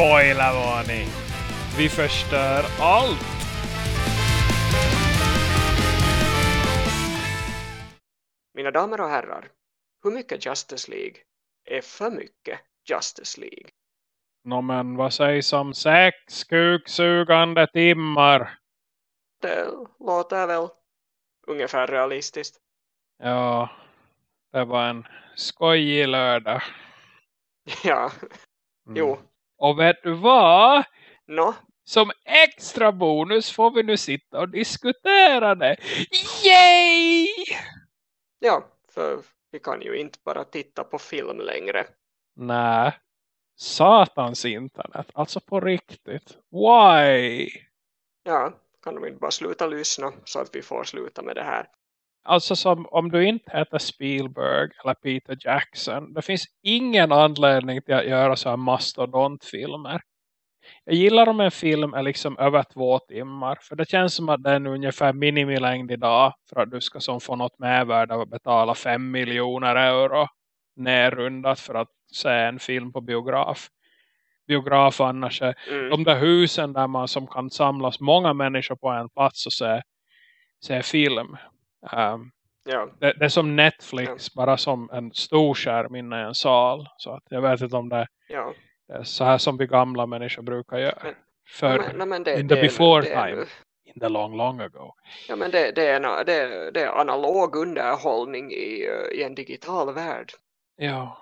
Spoilervarning! Vi förstör allt! Mina damer och herrar, hur mycket Justice League är för mycket Justice League? Nå men vad sägs om sex kuksugande timmar? Det låter väl ungefär realistiskt. Ja, det var en skojig lördag. Ja, Mm. jo. Och vet du vad? Nå, Som extra bonus får vi nu sitta och diskutera det. Yay! ja, för vi kan ju inte bara titta på film längre. Nej. Satans internet. Alltså på riktigt. Why? Ja, kan de inte bara sluta lyssna så att vi får sluta med det här. Alltså som om du inte heter Spielberg eller Peter Jackson. Det finns ingen anledning till att göra så här mastodontfilmer. Jag gillar om en film är liksom över två timmar. För det känns som att den är ungefär minimilängd idag. För att du ska som få något mervärde av att betala fem miljoner euro. Nerrundat för att se en film på biograf. Biograf annars är Mm. de där husen där man som kan samlas många människor på en plats och se, se film. Um, Ja, det, det är som Netflix, bara som en stor skärm inne i en sal. Så att jag vet inte om det, ja. det är så här som vi gamla människor brukar göra. Men- För men, nej, men det, in the before time. in the long long ago. Ja, men det, det, är, en- det, det är analog underhållning i, eh, i en digital värld. Ja,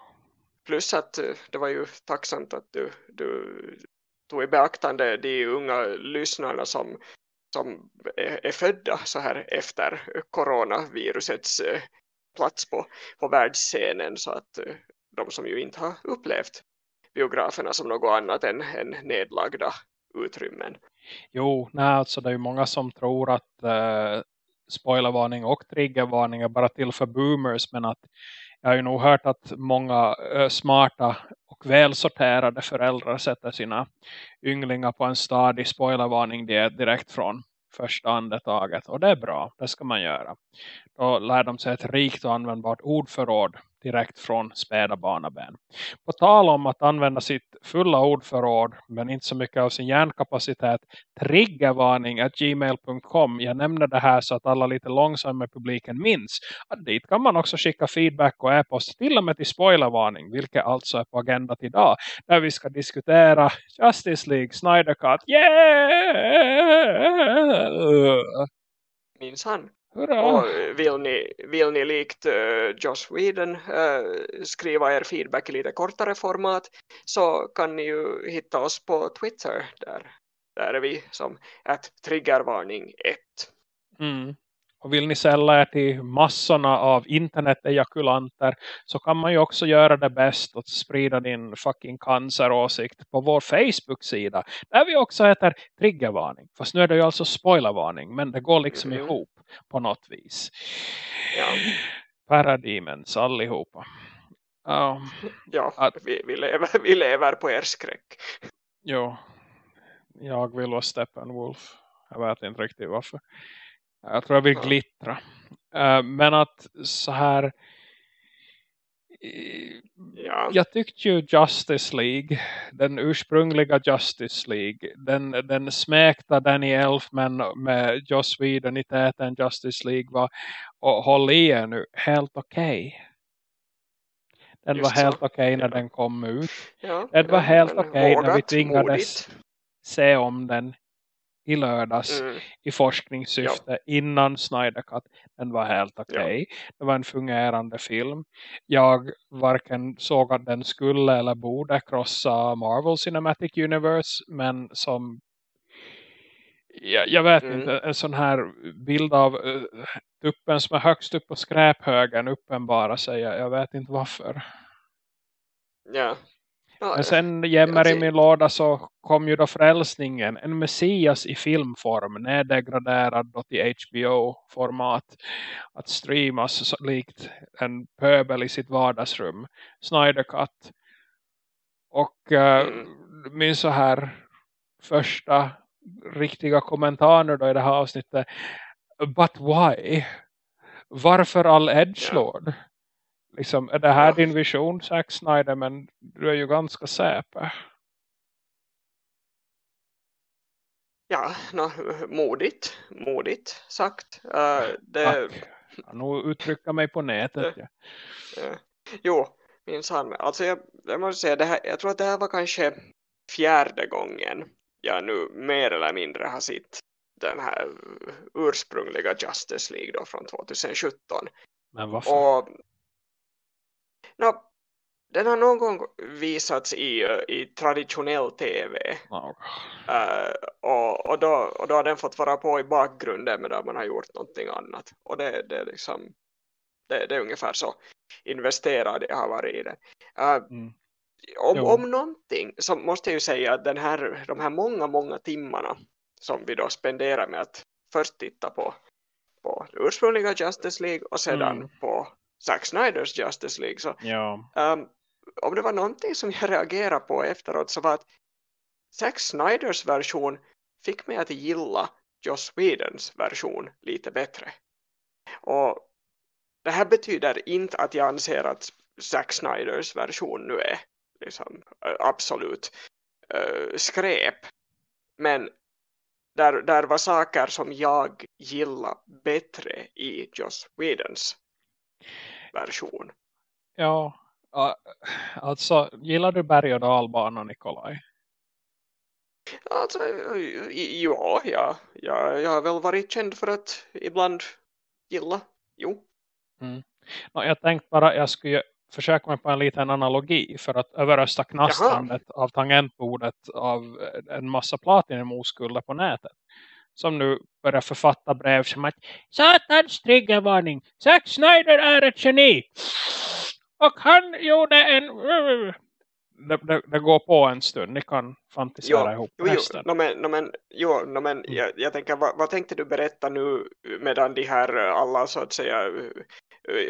Plus att eh, det var ju tacksamt att du, du tog i beaktande de unga lyssnarna som, som är, födda så här efter coronavirusets eh, plats på, på världsscenen så att eh, de som ju inte har upplevt biograferna som något annat än, än nedlagda utrymmen. jo, nej, alltså det är ju många som tror att eh, spoilervarning och triggervarning är bara till för boomers. Men att jag har ju nog hört att många smarta och välsorterade föräldrar sätter sina ynglingar på en stadig spoilervarning direkt från första andetaget. Och det är bra, det ska man göra. Då lär de sig ett rikt och användbart ordförråd direkt från späda barnaben. På tal om att använda sitt fulla ordförråd men inte så mycket av sin hjärnkapacitet. Triggervarning at gmail.com. Jag nämner det här så att alla lite långsamma i publiken minns. Att dit kan man också skicka feedback och e-post till och med till spoilervarning. Vilket alltså är på agendat idag. Där vi ska diskutera Justice League, Snyder Cut. Yeah! Minns han? Hurra! Och vill ni, vill ni likt uh, Josh Whedon uh, skriva er feedback i lite kortare format så kan ni ju hitta oss på Twitter där, där är vi som att triggervarning 1. Mm. Och vill ni sälja er till massorna av internet-ejakulanter så kan man ju också göra det bäst att sprida din fucking canceråsikt på vår Facebook-sida. Där vi också heter triggervarning. Fast nu är det ju alltså spoilervarning men det går liksom Mhm. ihop på något vis. Ja. Parademons allihopa. Ja, Ja, Att- vi, vi, lever, vi lever på er skräck. jo. Jag vill vara Steppenwolf. Jag vet inte riktigt varför. Jag tror jag vill glittra. Eh, men att så här Ja, jag tyckte ju Justice League, den ursprungliga Justice League, den, den smäkta Danny Elfman med Joss Whedon i täten Justice League var, och håll i er nu, helt okej. Den Just var helt okej när Ja. den kom ut. ja, Det var helt okej när vi tvingades modigt. se om den i lördags Mm, i forskningssyfte innan Snyder Cut. Den var helt okej. Det var en fungerande film. Jag varken såg att den skulle eller borde krossa Marvel Cinematic Universe. Men som jag, jag vet Mm. inte, en sån här bild av uh, tuppen som är högst upp på skräphögen uppenbara sig. Jag, jag vet inte varför. ja. Men sen jämmer i alltså- min låda så kom ju då frälsningen. En messias i filmform. Neddegraderad då till HBO-format. Att streamas likt en pöbel i sitt vardagsrum. Snyder Cut. Och Mm. min så här första riktiga kommentar nu då i det här avsnittet. But why? Varför all edgelord? Liksom, är det här din vision, Zack Snyder? Men du är ju ganska säper. ja, no, modigt, modigt sagt. Uh, det, Tack. Nog uttrycka mig på nätet. Ja. Jo, minsann. Alltså jag, jag måste säga, det här, jag tror att det här var kanske fjärde gången jag nu mer eller mindre har sett den här ursprungliga Justice League då från 2017. Men varför? Och, no, den har någon gång visats i, i traditionell tv. Oh. Uh, och, och, då, och då har den fått vara på i bakgrunden medan man har gjort någonting annat. Och det, det, är, liksom, det, det är ungefär så investerad jag har varit i det. Uh, mm. om, om någonting så måste jag ju säga att den här, de här många, många timmarna som vi då spenderar med att först titta på, på ursprungliga Justice League och sedan mm. på Zack Snyders Justice League. Så, ja. um, om det var någonting som jag reagerade på efteråt så var att Zack Snyders version fick mig att gilla Joss Whedons version lite bättre. Och det här betyder inte att jag anser att Zack Snyders version nu är liksom, absolut uh, skräp. Men där, där var saker som jag gillar bättre i Joss Whedons version. Ja, alltså gillar du berg- och dalbanan Nikolaj? Alltså, ja, ja, ja, jag har väl varit känd för att ibland gilla, jo. Mm. No, jag tänkte bara jag skulle försöka mig på en liten analogi för att överrösta knastrandet Jaha. av tangentbordet av en massa platinum-oskulder på nätet. Som nu börjar författa brev som att Satans triggervarning! Zack Snyder är ett geni! Och han gjorde en... Det, det, det, går på en stund. Ni kan fantisera jo, ihop jo, jo, no, men, no, men, jo, no, men mm. jag, jag tänker, vad, vad, tänkte du berätta nu medan de här alla så att säga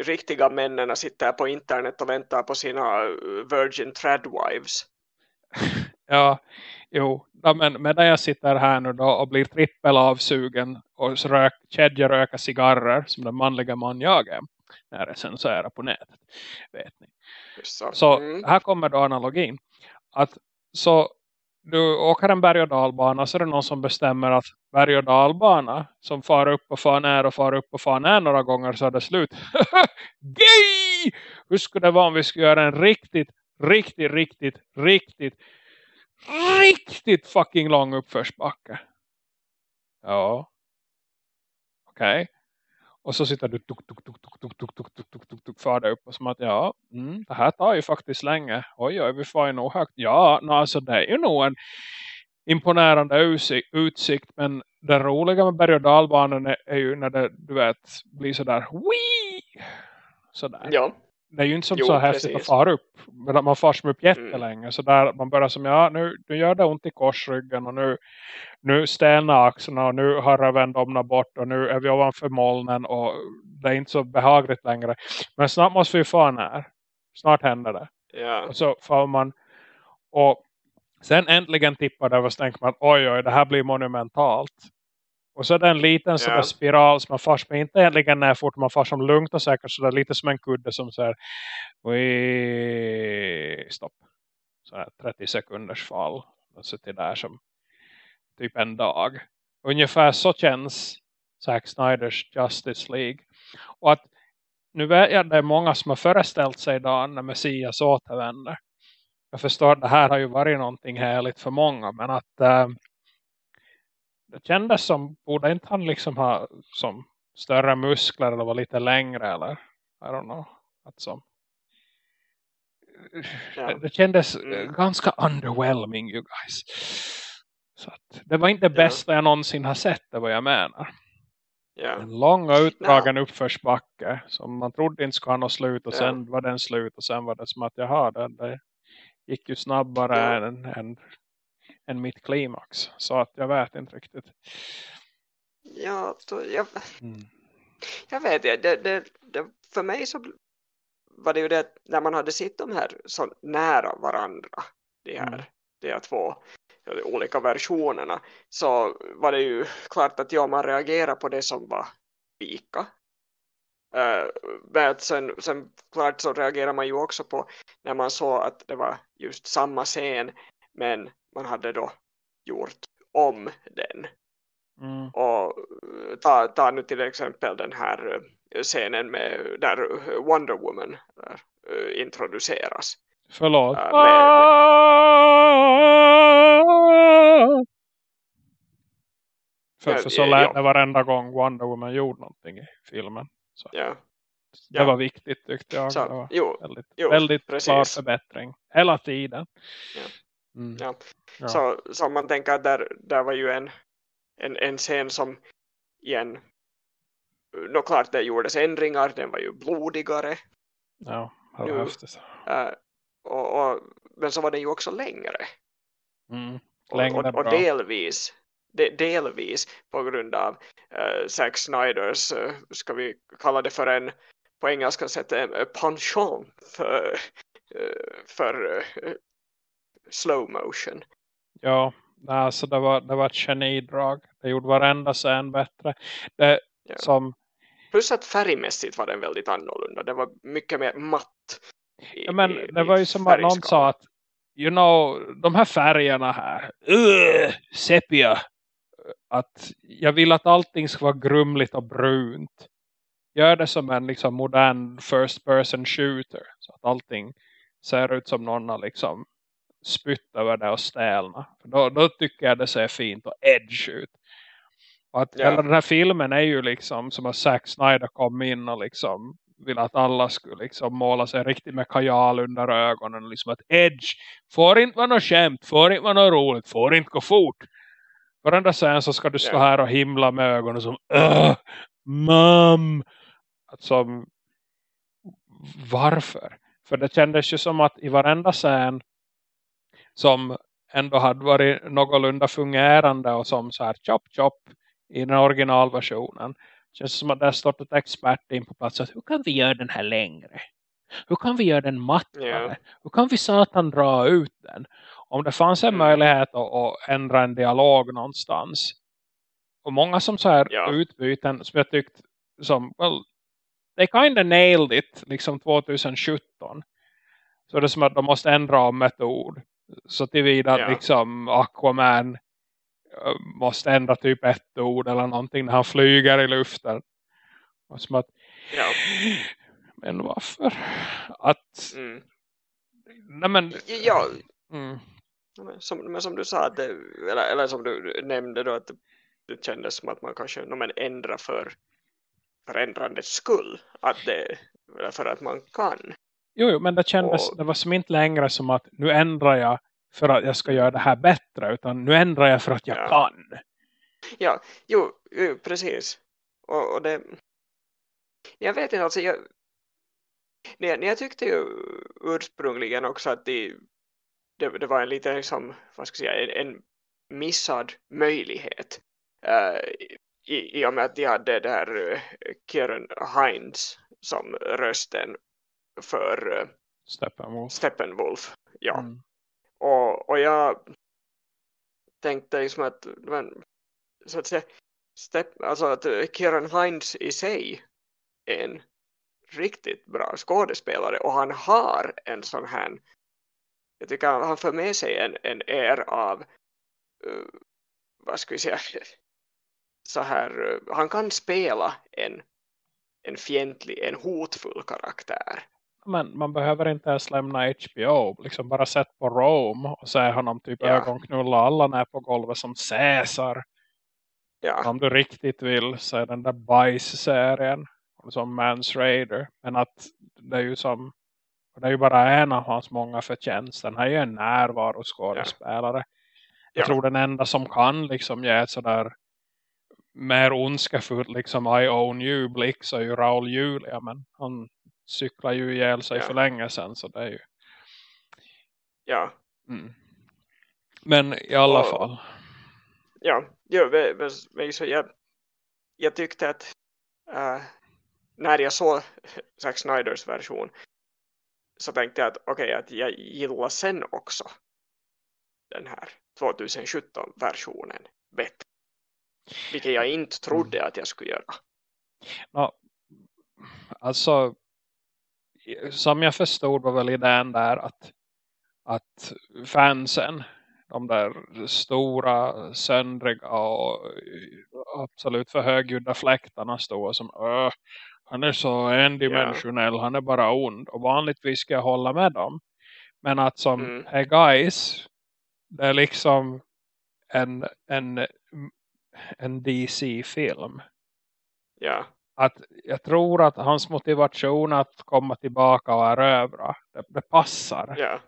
riktiga männen sitter på internet och väntar på sina virgin tradwives? ja, jo. Men medan jag sitter här nu då och blir trippelavsugen och rök, kedjeröka cigarrer som den manliga man jag är när jag recenserar på nätet. Vet ni. Så, så mm. här kommer då analogin. Att så du åker en berg- och dalbana så är det någon som bestämmer att berg- och dalbana som far upp och far ner och far upp och far ner några gånger så är det slut. Gay! Hur skulle det vara om vi skulle göra en riktigt, riktigt, riktigt, riktigt, riktigt fucking lång uppförsbacke? Ja. Okej. Okay. Och så sitter du tuk tuk tuk tuk tuk tuk tuk tuk tuk tuk tuk far upp och som att ja, mm, det här tar ju faktiskt länge. Oj, oj, vi får ju nog högt. Ja, no, alltså det är ju nog en imponerande utsikt, men det roliga med berg- och dalbanan är, är ju när det, du vet, blir sådär Wii! Sådär. Ja. Det är ju inte som jo, så häftigt att fara upp. Men man far som upp jättelänge. Mm. Så där man börjar som, ja nu, nu gör det ont i korsryggen och nu, nu stelnar axlarna och nu har röven domnat bort och nu är vi ovanför molnen och det är inte så behagligt längre. Men snart måste vi få här. Snart händer det. Ja. Och så får man och sen äntligen tippar det och så tänker man oj oj det här blir monumentalt. Och så är det en liten ja. spiral som man fars med inte egentligen när fort man far som lugnt och säkert så lite som en kudde som säger stopp. Så här 30 sekunders fall. Och till där som typ en dag. Ungefär så känns Zack Snyders Justice League. Och att nu vet jag att det är många som har föreställt sig idag när Messias återvänder. Jag förstår att det här har ju varit någonting härligt för många. Men att äh, det kändes som, borde inte han liksom ha som större muskler eller vara lite längre eller I don't know. Att som, ja. det, det kändes mm. ganska underwhelming you guys. Så att, det var inte det bästa ja. jag någonsin har sett, det vad jag menar. Ja. En lång och utdragen no. uppförsbacke som man trodde inte skulle ha något slut och ja. sen var den slut och sen var det som att jaha, det, det gick ju snabbare ja. än, än, än mitt klimax. Så att jag vet inte riktigt. Ja, då, jag, mm. jag vet det, det, det, för mig så var det ju det när man hade sett de här så nära varandra, de här, mm. de här två olika versionerna så var det ju klart att ja, man reagerar på det som var lika. Uh, men sen, sen klart så reagerar man ju också på när man såg att det var just samma scen men man hade då gjort om den. Mm. Och ta, ta nu till exempel den här scenen med där Wonder Woman där, introduceras. Förlåt. Med, för, så lät det varenda gång Wonder Woman gjorde någonting i filmen. Så ja, det Ja. var viktigt tyckte jag. så, jo, väldigt, jo, väldigt klar förbättring. Hela tiden. Ja. Mm. Ja. Ja. Så, så man tänker att där, där var ju en, en, en scen som igen Nå klart det gjordes ändringar, den var ju blodigare Ja, Nu- eh, och, och, men så var den ju också längre Mm. och, Längre och, och bra. delvis de, delvis på grund av uh, Zack Snyders eh, ska vi kalla det för en på engelska sätt en penchant för, eh, för eh, slow motion Ja, alltså det var, det var ett genidrag. Det gjorde varenda scen bättre. Det Ja. som, plus att färgmässigt var den väldigt annorlunda den var mycket mer matt i, ja, men i- det var ju som att någon sa att you know, de här färgerna här, uh, sepia, att jag vill att allting ska vara grumligt och brunt. Gör det som en liksom modern first person shooter. Så att allting ser ut som någon har liksom spytt över det och stälna. För då, då tycker jag det ser fint och edge ut. Och att Ja. hela den här filmen är ju liksom som att Zack Snyder kom in och liksom vill att alla skulle liksom måla sig riktigt med kajal under ögonen. Liksom att edge får inte vara något skämt, får inte vara något roligt, får inte gå fort. Varenda sen så ska du stå Ja. här och himla med ögonen som Åh, som varför? För det kändes ju som att i varenda scen som ändå hade varit någorlunda fungerande och som så här chop chop i den originalversionen. Känns som att det har stått ett expert in på plats att hur kan vi göra den här längre? Hur kan vi göra den mattare? Ja. Hur kan vi satan dra ut den? Om det fanns en Mm. möjlighet att, att ändra en dialog någonstans. Och många som så här Ja. utbyten som jag tyckt som, well, they kind of nailed it liksom 2017. Så det är som att de måste ändra om ett ord. Så tillvida att Ja. liksom Aquaman eh, måste ändra typ ett ord eller någonting när han flyger i luften. Och som att, Ja. men varför? Att, Mm. nej men, Ja, mm, men som, men som du sa, det, eller, eller som du nämnde då, att det, det kändes som att man kanske no, men ändrar för förändrandets skull. Att det, för att man kan. Jo, jo, men det kändes, Och- det var som inte längre som att nu ändrar jag för att jag ska göra det här bättre utan nu ändrar jag för att jag Ja. kan. Ja, jo, jo precis. Och, och det... Jag vet inte, alltså jag... Nej, jag tyckte ju ursprungligen också att det, det, det var en lite liksom, vad ska jag säga, en, en missad möjlighet. eh, i, I och med att de hade där uh, Kieran Hines som rösten för uh, Steppenwolf. Steppenwolf. Ja. Mm. Och, och jag tänkte liksom att, men, så att säga, step, alltså att eh, Kieran Hines i sig är en riktigt bra skådespelare och han har en sån här, jag tycker han för med sig en, en är av, uh, vad ska vi säga, så här, uh, han kan spela en, en fientlig, en hotfull karaktär. Men man behöver inte ens lämna HBO. Liksom bara sett på Rome och se honom typ Ja. ögonknulla alla ner på golvet som Caesar. Ja, Om du riktigt vill så är den där bajs-serien som Mans Raider. Men att det är ju som det är ju bara en av hans många förtjänster. Han är ju en närvaroskådespelare. Jag Ja. tror den enda som kan liksom ge ett sådär mer ondskefullt liksom I own you blick så är ju Raul Julia. Men han cyklar ju ihjäl sig Ja. för länge sedan så det är ju ja, Mm. Men i alla Och- fall. ja, jo, så jag, jag tyckte att äh, när jag såg Zack Snyders version så tänkte jag att okej, att jag gillar sen också den här 2017-versionen bättre. Vilket jag inte trodde att jag skulle göra. Ja, alltså som jag förstod var väl idén där att, att fansen de där stora, söndriga och absolut för högljudda fläktarna stå som Öh, han är så endimensionell, yeah. han är bara ond. Och vanligtvis ska jag hålla med dem. Men att som, mm. hey guys, det är liksom en, en, en DC-film. Ja. Att jag tror att hans motivation att komma tillbaka och erövra, det, det passar. Ja.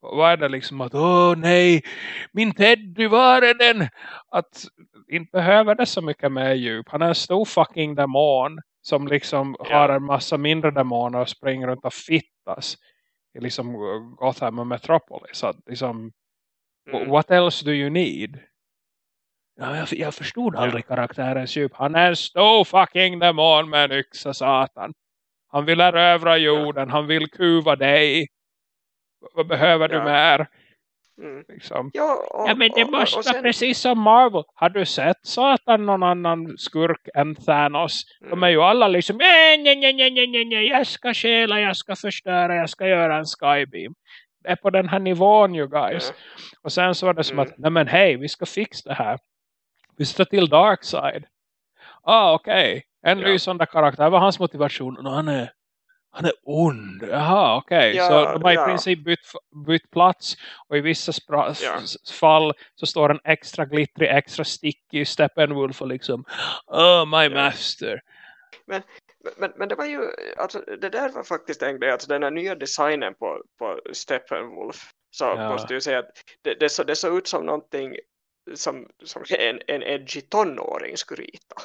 Vad är det liksom att, åh nej, min Teddy, var är den? Att inte behöver det så mycket mer djup. Han är en stor fucking demon som liksom ja. har en massa mindre demoner och springer runt och fittas i liksom Gotham och Metropolis. Så liksom, mm. what else do you need? Ja, jag, jag förstod aldrig ja. karaktärens djup. Han är en stor fucking demon med en yxa, satan. Han vill erövra jorden, ja. han vill kuva dig. Vad behöver du mer? Mm. Liksom. Ja, och, ja, men det måste vara precis som Marvel. Har du sett Satan någon annan skurk än Thanos? Mm. De är ju alla liksom, nej, nej, nej, nej, nej, nej, jag ska stjäla, jag ska förstöra, jag ska göra en skybeam. Det är på den här nivån, you guys. Mm. Och sen så var det som mm. att, nej men hej, vi ska fixa det här. Vi ska till Darkseid. Ah, okej. Okay. En ja. lysande karaktär. Vad var hans motivation? han är han är ond. Jaha, okej. Okay. Ja, så de har i ja. princip bytt, bytt plats. Och i vissa ja. fall så står en extra glittrig, extra sticky Steppenwolf och liksom Oh, my master. Men, men, men det var ju, alltså, det där var faktiskt en grej, alltså den här nya designen på, på Steppenwolf. Så måste jag säga att det, det, så, det såg ut som någonting som, som en, en edgy tonåring skulle rita.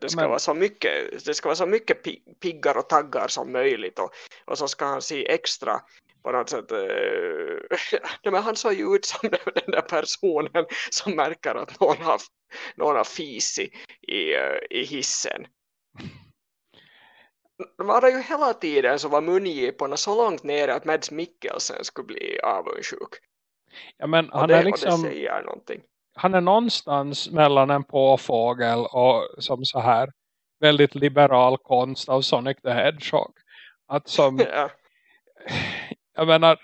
Det ska, Men... vara så mycket, det ska vara så mycket piggar och taggar som möjligt och, och så ska han se extra på något sätt äh, men han såg ju ut som den där personen som märker att någon har, någon har fisit i, eh, i hissen de hade ju hela tiden så var mungiporna så långt nere att Mads Mikkelsen skulle bli avundsjuk ja, men han det, är liksom, och han är någonstans mellan en påfågel och som så här väldigt liberal konst av Sonic the Hedgehog. Att som ja. jag menar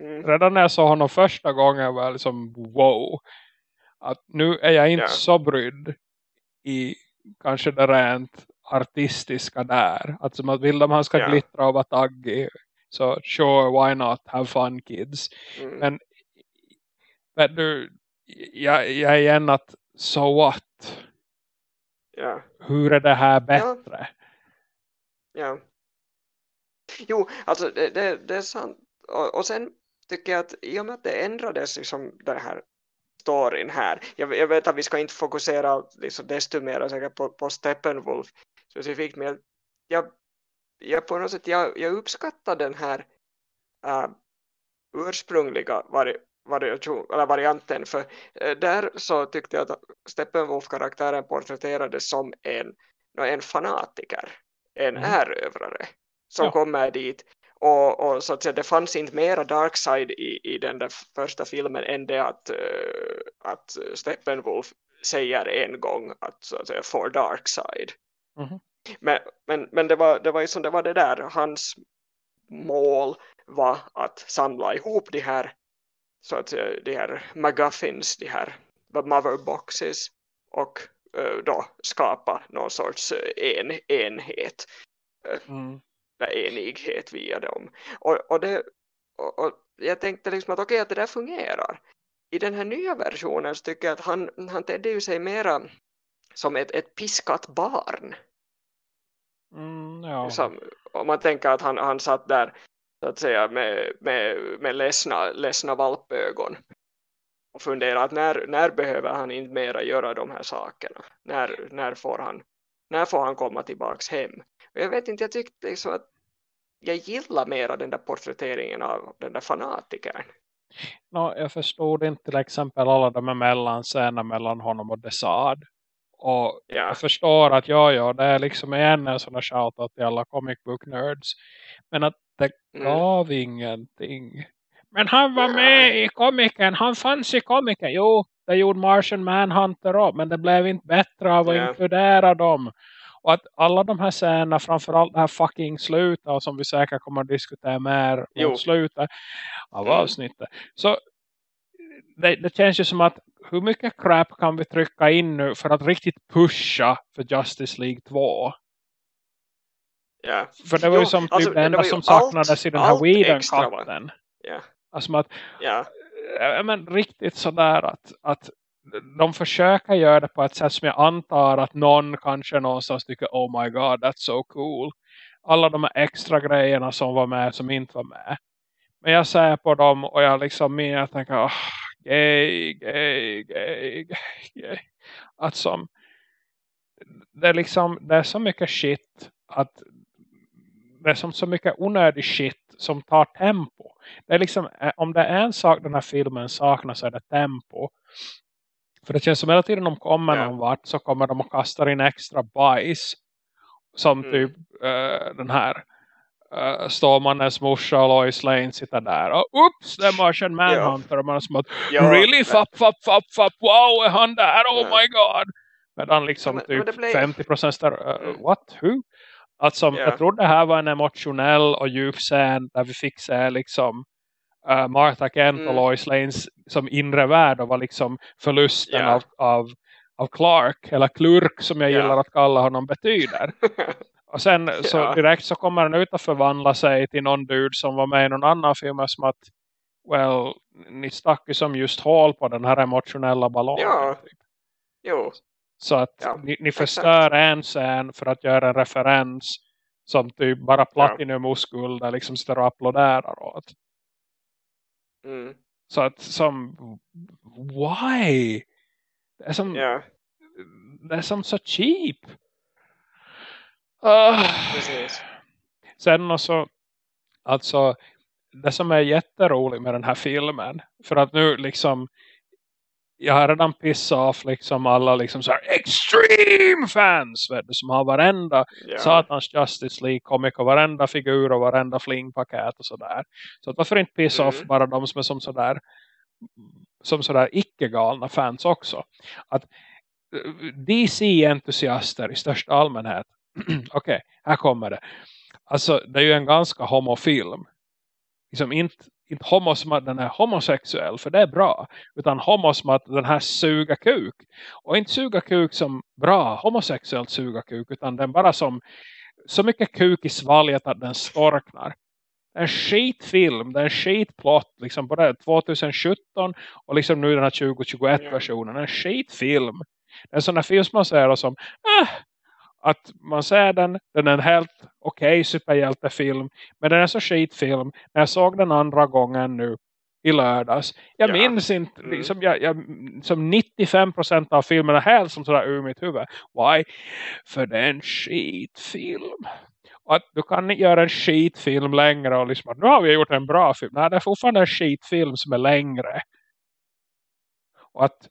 mm. redan när jag såg honom första gången var jag liksom wow. Att nu är jag inte ja. så brydd i kanske det rent artistiska där. Att som att vill de han ska ja. glittra och vara taggig så sure why not have fun kids. Mm. Men, men du, jag, jag är igen att so what? Ja. Hur är det här bättre? Ja. ja. Jo, alltså det, det, det är sant. Och, och sen tycker jag att i och med att det ändrades liksom den här storyn här. Jag, jag vet att vi ska inte fokusera liksom desto mer säkert på, på Steppenwolf specifikt. Men jag, jag, på något sätt, jag, jag uppskattar den här uh, ursprungliga vari, variation, eller varianten för eh, där så tyckte jag att Steppenwolf-karaktären porträtterades som en, en fanatiker, en mm. erövrare som ja. kommer dit och, och, så att säga, det fanns inte mera darkside i, i den där första filmen än det att, uh, att Steppenwolf säger en gång att, så att säga, for darkside. Mm. Men, men, men det var det var ju som det var det där, hans mål var att samla ihop de här så att säga, de här McGuffins, de här motherboxes och uh, då skapa någon sorts en, enhet mm. enighet via dem och, och, det, och, och jag tänkte liksom att okej okay, att det där fungerar i den här nya versionen så tycker jag att han, han tedde ju sig mera som ett, ett piskat barn mm, ja. som, om man tänker att han, han satt där så att säga med, med, med ledsna, ledsna valpögon. Och fundera att när, när behöver han inte mera göra de här sakerna? När, när, får, han, när får han komma tillbaks hem? Och jag vet inte, jag tyckte liksom att jag gillar mera den där porträtteringen av den där fanatikern. No, jag förstod inte till exempel alla de här mellanscener mellan honom och Desad. Och ja. jag förstår att ja, ja, det är liksom en sån här shoutout till alla comic book nerds. Men att det mm. gav mm. ingenting. Men han var med i komiken. Han fanns i komiken. Jo, det gjorde Martian Manhunter också. Men det blev inte bättre av att yeah. inkludera dem. Och att alla de här scenerna, framförallt det här fucking slutet. Som vi säkert kommer att diskutera mer mot slutet av mm. avsnittet. Så det, det känns ju som att hur mycket crap kan vi trycka in nu för att riktigt pusha för Justice League 2? Ja. För det var ju som typ alltså, det enda som saknades allt- i den här? Whedon-katten. Ja. Alltså att, ja, men riktigt sådär att, att de försöker göra det på ett sätt som jag antar att någon kanske någonstans tycker oh my god, that's so cool. Alla de här extra grejerna som var med som inte var med. Men jag ser på dem och jag liksom mer jag tänker oh, gay, gay, gay, gay, gay. Att som det är liksom det är så mycket shit att det är som så mycket onödig shit som tar tempo. Det är liksom, eh, om det är en sak den här filmen saknar så är det tempo. För det känns som hela tiden de kommer Ja. någon vart så kommer de och kastar in extra bajs. Som Mm. typ eh, den här uh, Stålmannens morsa och Lois Lane sitter där. Och oops, det är Martian Manhunter. Och man är som att, Ja, really? men- Fapp, fapp, fapp, fapp. Wow, är han där? Oh Ja. my god. Medan liksom Ja, men- men typ det blev- 50% där, uh, what? Who? Alltså, Ja. jag trodde det här var en emotionell och djup scen där vi fick se liksom uh, Martha Kent och Mm. Lois Lanes som inre värld och var liksom förlusten Ja. av, av, av Clark eller Klurk som jag Ja. gillar att kalla honom betyder. Och sen så direkt så kommer han ut och förvandla sig till någon dude som var med i någon annan film som att well, ni stack ju som just hål på den här emotionella ballongen. Ja. typ. jo. Så att Ja, ni, ni förstör en scen för att göra en referens som typ bara Platinum där liksom sitter och applåderar åt. Mm. Så att som why? Det är som, Ja, det är som så cheap. Precis. Sen också, alltså det som är jätteroligt med den här filmen, för att nu liksom jag har redan pissat av liksom alla liksom så här extreme fans vet du, som har varenda Ja. satans Justice League comic och varenda figur och varenda flingpaket och sådär. Så att varför inte pissa off Mm. bara de som är som sådär som sådär icke-galna fans också. Att eh, DC-entusiaster i största allmänhet okej, här kommer det. Alltså det är ju en ganska homofilm. Liksom inte, inte homo som att den är homosexuell, för det är bra. Utan homo som att den här suga kuk. Och inte suga kuk som bra, homosexuellt suga kuk. Utan den bara som så mycket kuk i svalget att den storknar. En skitfilm, det är en skitplott liksom på det 2017 och liksom nu den här 2021 versionen. En skitfilm. Det är en sån här film som man ser som äh, att man ser den, den är en helt okej superhjältefilm. Men den är så skitfilm. När jag såg den andra gången nu i lördags. Jag Ja. minns inte, Mm. liksom, jag, jag, som 95% av filmen är helt som sådär ur mitt huvud. Why? För det är en skitfilm. Och att du kan inte göra en skitfilm längre och liksom nu har vi gjort en bra film. Nej, det är fortfarande en skitfilm som är längre. Och att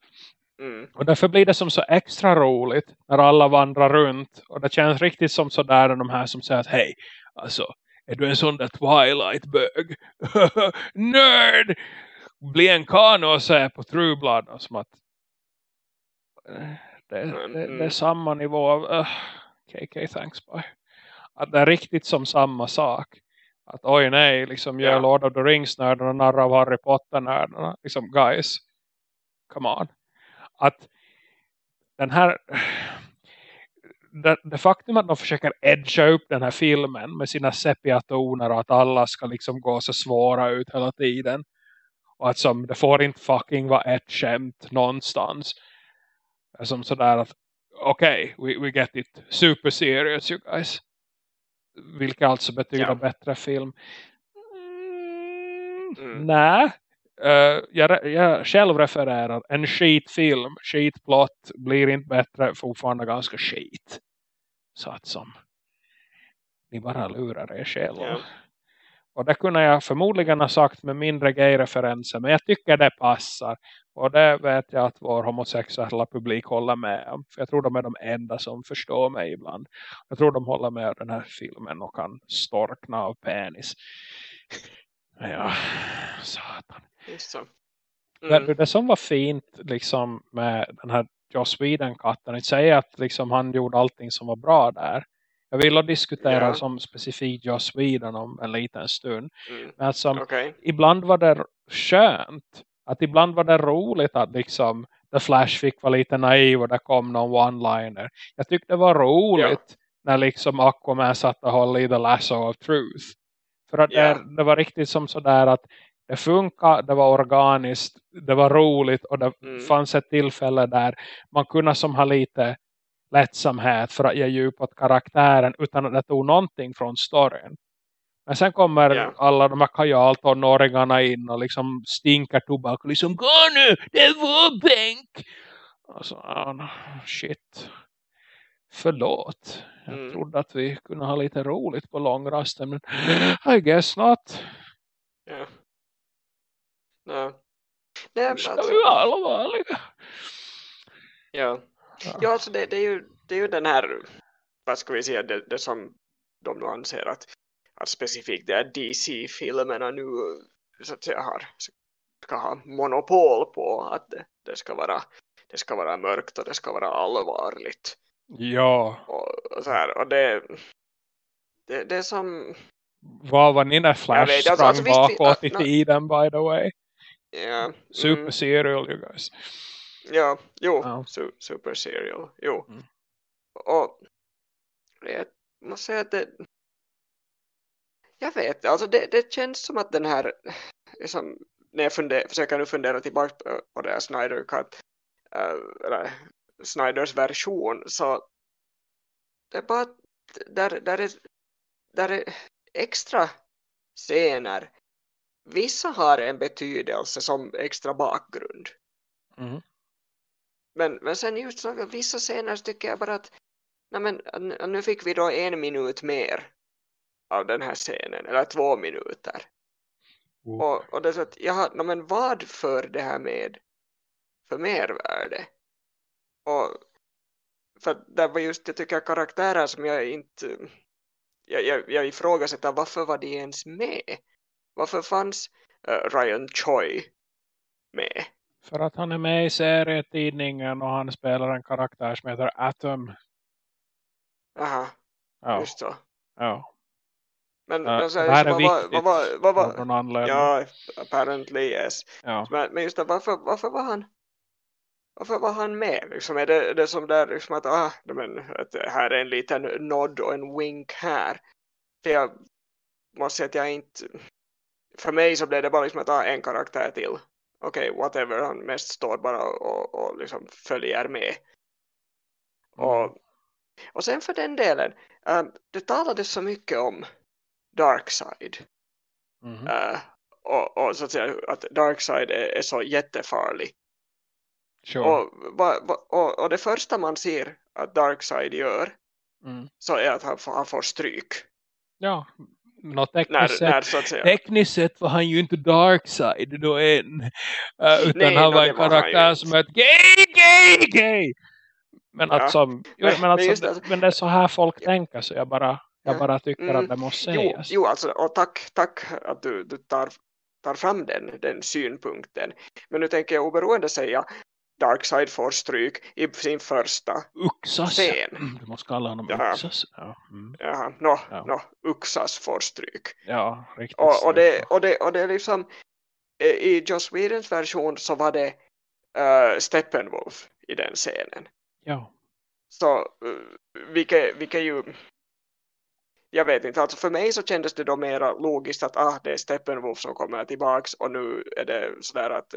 Mm. och därför blir det som så extra roligt när alla vandrar runt. Och det känns riktigt som sådär när de här som säger att hej, alltså, är du en sån där Twilight-bög? Nerd! Bli en kano och se på True Blood. Och som att, det, det, det är mm. samma nivå av uh, KK thanks bye. Att det är riktigt som samma sak. Att oj nej, liksom gör Ja. Lord of the Rings-nördarna narr av Harry Potter-nördarna. Liksom guys, come on att den här det, det faktum att de försöker edga upp den här filmen med sina sepiatoner och att alla ska liksom gå så svåra ut hela tiden och att som, det får inte fucking vara ett skämt någonstans. Som sådär att okej, okay, we, we get it. Super serious you guys. Vilket alltså betyder Ja. bättre film. Mm, Mm. nej Uh, jag, jag själv refererar en skitfilm, skitplott blir inte bättre, fortfarande ganska skit. Så att som ni bara lurar er själva. Ja. Och det kunde jag förmodligen ha sagt med mindre gay-referenser, men jag tycker det passar. Och det vet jag att vår homosexuella publik håller med om. För jag tror de är de enda som förstår mig ibland. Jag tror de håller med om den här filmen och kan storkna av penis. Ja, satan. Just så. Mm. Det som var fint liksom med den här Joss Whedon-katten. Att säga att liksom han gjorde allting som var bra där. Jag vill att diskutera Ja. som specifikt Joss Whedon om en liten stund. Mm. Men som, Okej. ibland var det skönt att ibland var det roligt att liksom The Flash fick vara lite naiv och det kom någon one-liner. Jag tyckte det var roligt ja. när liksom Aquaman satt och höll i The Lasso of Truth. För att ja. det, det, var riktigt som sådär att det funkar, det var organiskt, det var roligt och det mm. fanns ett tillfälle där man kunde som ha lite lättsamhet för att ge djup åt karaktären utan att det tog någonting från storyn. Men sen kommer yeah. alla de här kajaltonåringarna in och liksom stinkar tobak och liksom gå nu, det är vår bänk. Alltså, oh, shit. Förlåt. Jag mm. trodde att vi kunde ha lite roligt på långrasten men I guess not. Ja. Nej. Nej, Ska alltså, vi vara allvarliga? Ja. Ja, alltså det, det, är ju, det är ju den här, vad ska vi säga, det, det som de nu anser att, att specifikt de här DC-filmerna nu så att säga har, ska ha monopol på att det, det, ska vara det ska vara mörkt och det ska vara allvarligt. Ja. Och, och så här, och det, det, det är som... Vad var ni när Flash vet, alltså, alltså, bakåt i tiden, by the way? Ja. Super mm. serial, you guys. Ja, jo, ja. Su super serial, jo. Mm. Och jag måste säga att det, jag vet, alltså det, det känns som att den här, liksom, när jag funder, försöker nu fundera tillbaka på, på det här Snyder Cut, uh, eller Snyders version, så det är bara, där, där, är, där är extra scener. Vissa har en betydelse som extra bakgrund. Mm. Men, men sen just så, vissa scener tycker jag bara att nej men, nu fick vi då en minut mer av den här scenen, eller två minuter. Oh. Och, och det är så att, jaha, nej men vad för det här med för mervärde? Och för det var just, jag tycker karaktärer som jag inte jag, jag, jag ifrågasätter varför var de ens med? Varför fanns uh, Ryan Choi med? För att han är med i serietidningen och han spelar en karaktär som heter Atom. Aha, ja. just så. Ja. Men uh, alltså, det här är vad, viktigt. Vad, vad, vad, vad, vad, ja, apparently yes. Ja. Men, men just det, varför, varför var han varför var han med? Liksom, är, det, det som där liksom att, ah, men, att här är en liten nod och en wink här. För jag måste säga att jag inte för mig så blev det bara liksom att ah, en karaktär till okej, okay, whatever, han mest står bara och, och liksom följer med. Mm. Och, och sen för den delen, um, det talades så mycket om Darkseid. Mm. Uh, och, och, så att säga att Darkseid är, är så jättefarlig. Sure. Och, och, och, det första man ser att Darkseid gör mm. så är att han, han får stryk. Ja, Nå, tekniskt, när, sett, när, så att säga. tekniskt sett var han ju inte Darkseid då än. Uh, utan Nej, han var en karaktär som ett gay, gay, gay. Men, ja. alltså, men, men, alltså, men, det, men det är så här folk tänker så jag bara, jag ja. bara tycker mm, att det måste sägas. Jo, alltså, och tack, tack att du, du tar, tar fram den, den synpunkten. Men nu tänker jag oberoende säga Darkseid får stryk i sin första Uxas. scen. Mm, du måste kalla honom ja. Uxas. Ja. Mm. Ja, no, ja. No, Uxas får stryk. Ja, riktigt. Och, och, det, och, det, och det är liksom eh, i Joss Whedons version så var det uh, Steppenwolf i den scenen. Ja. Så uh, vilket, vilket ju jag vet inte, alltså för mig så kändes det då mera logiskt att ah, det är Steppenwolf som kommer tillbaks och nu är det sådär att,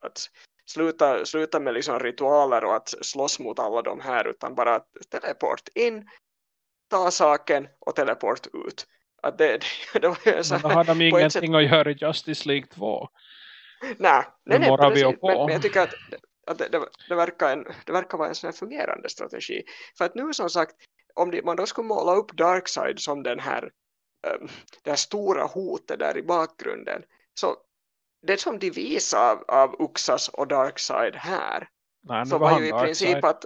att sluta, sluta med liksom ritualer och att slåss mot alla de här utan bara teleport in, ta saken och teleport ut. Att det, det, det var så här, har de ingenting sätt... att göra i Justice League 2. Nej, nej, nej precis, men, men jag tycker att, att det, det, det, verkar en, det verkar vara en sån fungerande strategi. För att nu som sagt, om man då skulle måla upp Darkseid som den här, um, det här stora hotet där i bakgrunden så det som de visar av, av Uxas och Darkseid här Nej, så var ju i princip att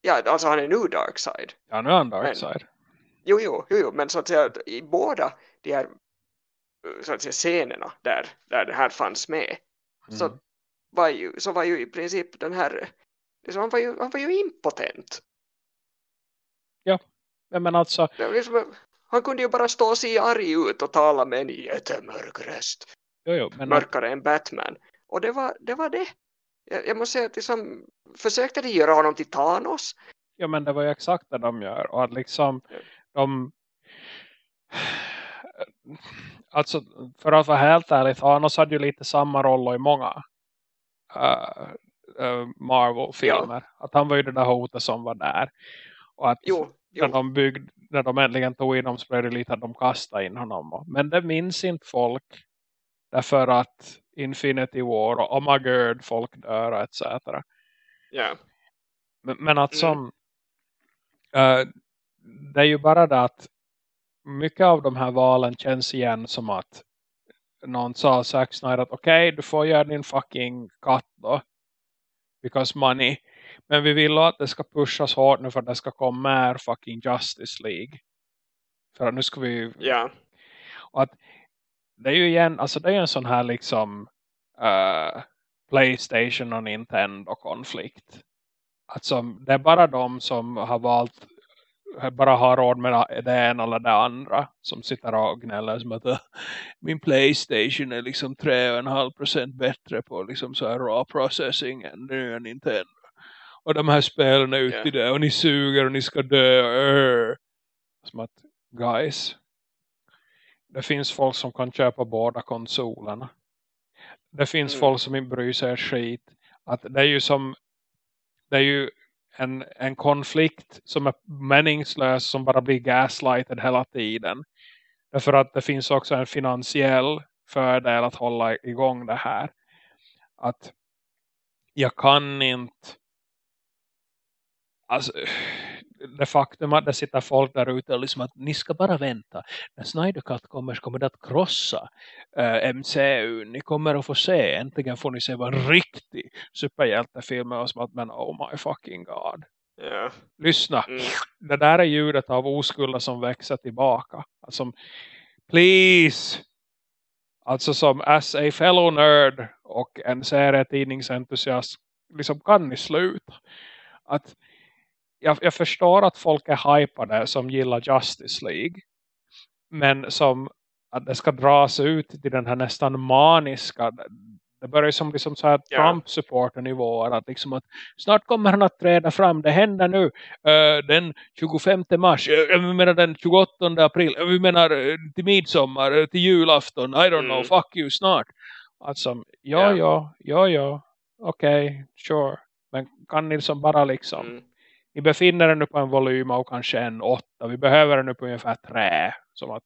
ja, alltså han är nu Darkseid. Ja, nu är han Darkseid. jo, jo, jo, jo, men så att säga i båda de här så att säga, scenerna där, där det här fanns med mm. så, var ju, så var ju i princip den här liksom, han, var ju, han var ju impotent. Ja, men alltså... Det var liksom, han kunde ju bara stå och se arg ut och tala med en jättemörk röst. jo, jo, men mörkare än Batman. Och det var det. Var det. Jag, jag måste säga att liksom, försökte de göra honom till Thanos? Ja men det var ju exakt det de gör. Och att liksom de alltså för att vara helt ärlig Thanos hade ju lite samma roll i många uh, uh, Marvel-filmer. Ja. Att han var ju det där hotet som var där. Och att jo, jo. När, de byggde, när de äntligen tog in dem så blev det lite att de kastade in honom. Men det minns inte folk. Därför att Infinity War och oh my god, folk dör etc. Ja. Men, men att mm. som uh, det är ju bara det att mycket av de här valen känns igen som att någon sa Zack Snyder att okej, okay, du får göra din fucking katt då. Because money. Men vi vill att det ska pushas hårt nu för att det ska komma mer fucking Justice League. För att nu ska vi... Ja. Och att det är ju igen, alltså det är en sån här liksom uh, Playstation och Nintendo konflikt. Alltså det är bara de som har valt bara har råd med det ena eller det andra som sitter och gnäller som att min Playstation är liksom 3,5% bättre på liksom så här raw processing än nya Nintendo. Och de här spelen är ute yeah. i det och ni suger och ni ska dö. Som att, guys, det finns folk som kan köpa båda konsolerna. Det finns mm. folk som inte bryr sig skit. Att det är ju som det är ju en, en konflikt som är meningslös som bara blir gaslighted hela tiden. Därför att det finns också en finansiell fördel att hålla igång det här. Att jag kan inte alltså det faktum att det sitter folk där ute och liksom att ni ska bara vänta. När Snyder Cut kommer så kommer det att krossa eh, MCU. Ni kommer att få se. Äntligen får ni se vad en riktig superhjältefilm är. Och som att, men oh my fucking god. Yeah. Lyssna. Mm. Det där är ljudet av oskulda som växer tillbaka. Alltså, please. Alltså som as a fellow nerd och en serietidningsentusiast liksom kan ni sluta. Att jag, jag förstår att folk är hypade som gillar Justice League. Men som att det ska dras ut till den här nästan maniska det börjar som liksom så här. Trump-supporter-nivåer att liksom att snart kommer han att träda fram, det händer nu uh, den 25 mars, uh, vi menar den 28 april, uh, vi menar uh, till midsommar, uh, till julafton, I don't mm. know, fuck you snart alltså, ja, yeah. ja, ja, ja okej, okay, sure men kan ni liksom bara liksom mm. Ni befinner er nu på en volym av kanske en åtta. Vi behöver den nu på ungefär tre. Som att.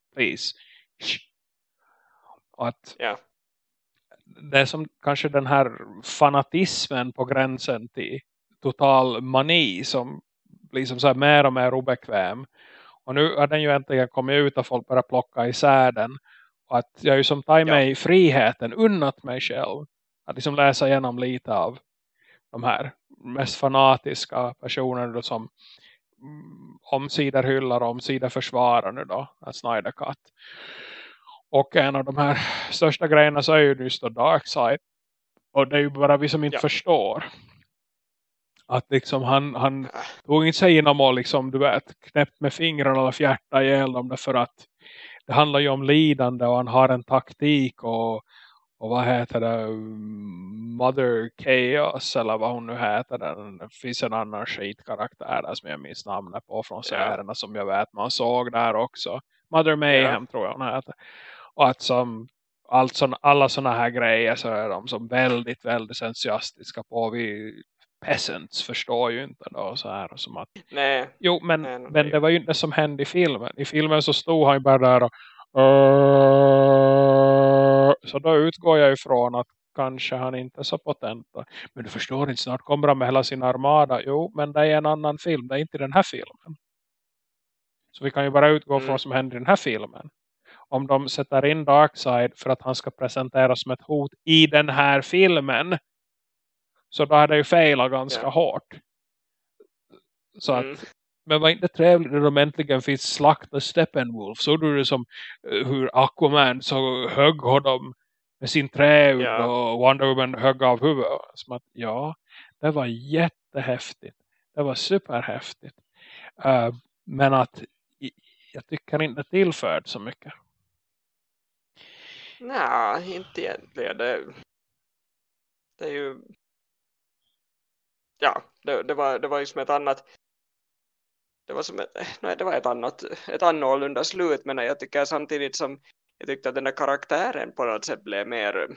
Och att yeah. det är som kanske den här fanatismen på gränsen till total mani som blir som så här mer och mer obekväm. Och nu har den ju äntligen kommit ut och folk börjar plocka isär den. Och att jag ju som tar mig ja. friheten unnat mig själv. Att liksom läsa igenom lite av de här mest fanatiska personer som omsider hyllar och omsider försvarar nu då att Snyder Cut. Och en av de här största grejerna så är ju just då Darkseid. Och det är ju bara vi som inte ja. förstår. Att liksom han, han tog inte sig inom och liksom du vet knäppt med fingrarna eller fjärta ihjäl dem därför att det handlar ju om lidande och han har en taktik och och vad heter det? Mother Chaos eller vad hon nu heter. Det finns en annan skitkaraktär där som jag minns namnet på från serierna yeah. som jag vet man såg där också. Mother Mayhem yeah. tror jag hon heter. Och att som allt sån, alla sådana här grejer så är de som väldigt väldigt entusiastiska på. Vi peasants förstår ju inte då så här som att nej, jo men, nej, men det var ju inte som hände i filmen. I filmen så stod han ju bara där och så då utgår jag ifrån att kanske han inte är så potent. Men du förstår inte, snart kommer han med hela sin armada. Jo, men det är en annan film. Det är inte den här filmen. Så vi kan ju bara utgå från mm. vad som händer i den här filmen. Om de sätter in Darkseid för att han ska presenteras som ett hot i den här filmen. Så då är det ju failat ganska yeah. hårt. Så mm. att men var inte trevligt när de äntligen fick slakta Steppenwolf. Så du det som uh, hur Aquaman så högg honom med sin trä yeah. och Wonder Woman högg av huvudet. Som att, ja, det var jättehäftigt. Det var superhäftigt. Uh, men att jag tycker inte det tillförde så mycket. Nej, inte egentligen. Det, det är ju... Ja, det, det, var, det var ju som ett annat... Det var som ett, nej, det var ett annat, ett annorlunda slut, men jag tycker samtidigt som jag tyckte att den där karaktären på något sätt blev mer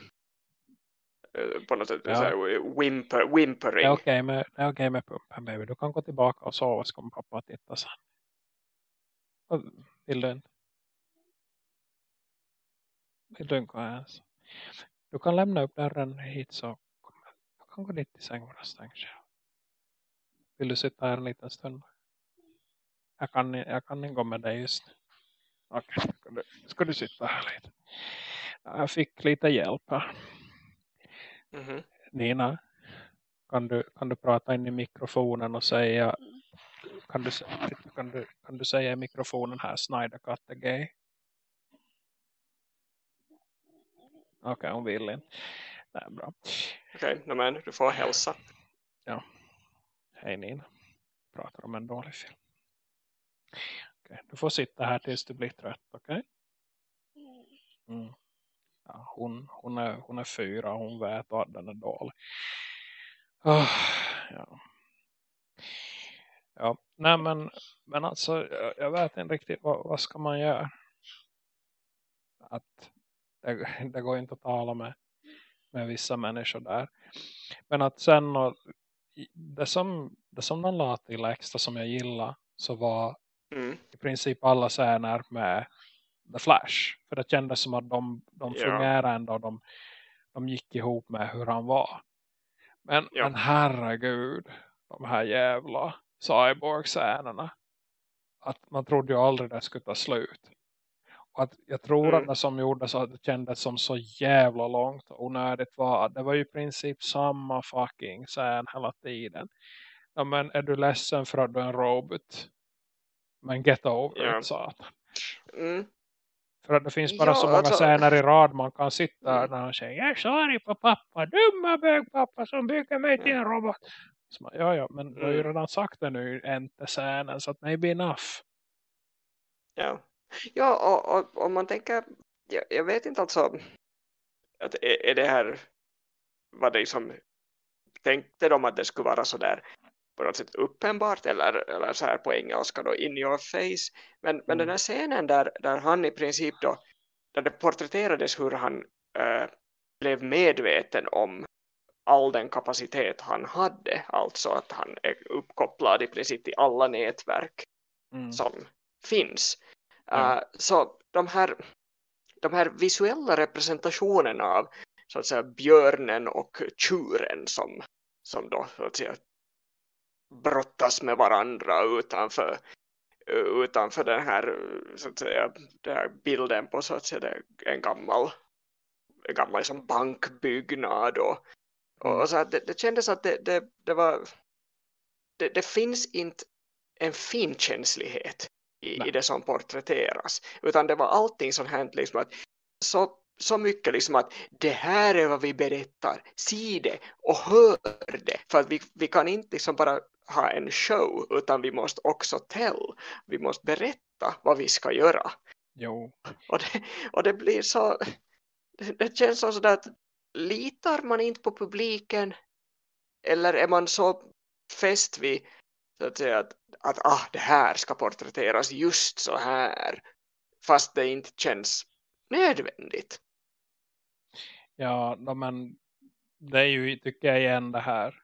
eh, på något sätt ja. så whimper, whimpering. Det är okej okay med, okay med pumpen baby. Du kan gå tillbaka och sova så kommer pappa att titta sen. Vill du inte? Vill du inte ens? Du kan lämna upp dörren hit så du kan gå dit till sängen och stänga Vill du sitta här en liten stund? Jag kan, jag kan inte gå med dig just nu. Okej, okay. ska, du, ska du sitta här lite? Jag fick lite hjälp här. Mm -hmm. Nina, kan du, kan du prata in i mikrofonen och säga kan du, kan du, kan du säga i mikrofonen här Snyder Cut gay? Okej, okay, hon vill inte. Det är bra. Okej, okay, men du får hälsa. Ja. Hej Nina. Pratar om en dålig film. Okay. Du får sitta här tills du blir trött, okej? Okay? Mm. Ja, hon, hon, är, hon är fyra hon vet att den är dålig. Oh, ja. Ja, nej men, men alltså jag, jag vet inte riktigt vad, vad ska man göra? Att det, det går inte att tala med, med vissa människor där. Men att sen och, det som, det som de la till extra som jag gillar så var mm. i princip alla scener med The Flash. För det kändes som att de, de fungerade ändå. De, de gick ihop med hur han var. Men, ja. men herregud, de här jävla cyborg-scenerna. Att man trodde ju aldrig det skulle ta slut. Och att jag tror mm. att det som gjorde så att det kändes som så jävla långt och onödigt var det var ju i princip samma fucking scen hela tiden. Ja, men är du ledsen för att du är en robot? Men get over yeah. it, satan. Mm. För att det finns bara ja, så många alltså... scener i rad man kan sitta mm. när han säger Jag är sorry på pappa, dumma bögpappa som bygger mig till en robot. Så, ja, ja, men du har ju mm. redan sagt det nu inte scenen så att maybe enough. Ja, ja och, och om man tänker, jag, jag, vet inte alltså att är, är det här vad det som tänkte de att det skulle vara så där på något sätt uppenbart eller, eller så här på engelska då in your face men, men den mm. här scenen där, där han i princip då där det porträtterades hur han äh, blev medveten om all den kapacitet han hade. Alltså att han är uppkopplad i princip till alla nätverk mm. som finns. Mm. Uh, så de här, de här visuella representationerna av så att säga, björnen och tjuren som, som då så att säga, brottas med varandra utanför, utanför den här, så att säga, den här bilden på så att säga, en gammal, en gammal som bankbyggnad och och, och så att det, det kändes att det, det, det var det, det, finns inte en finkänslighet i, i det som porträtteras utan det var allting som hänt liksom att så, så mycket liksom att det här är vad vi berättar se det och hör det för att vi, vi kan inte liksom bara ha en show utan vi måste också tell vi måste berätta vad vi ska göra jo. Och, det, och det blir så det, känns som sådär att litar man inte på publiken eller är man så fäst vid så att säga att, att ah, det här ska porträtteras just så här fast det inte känns nödvändigt. Ja, men det är ju tycker jag igen det här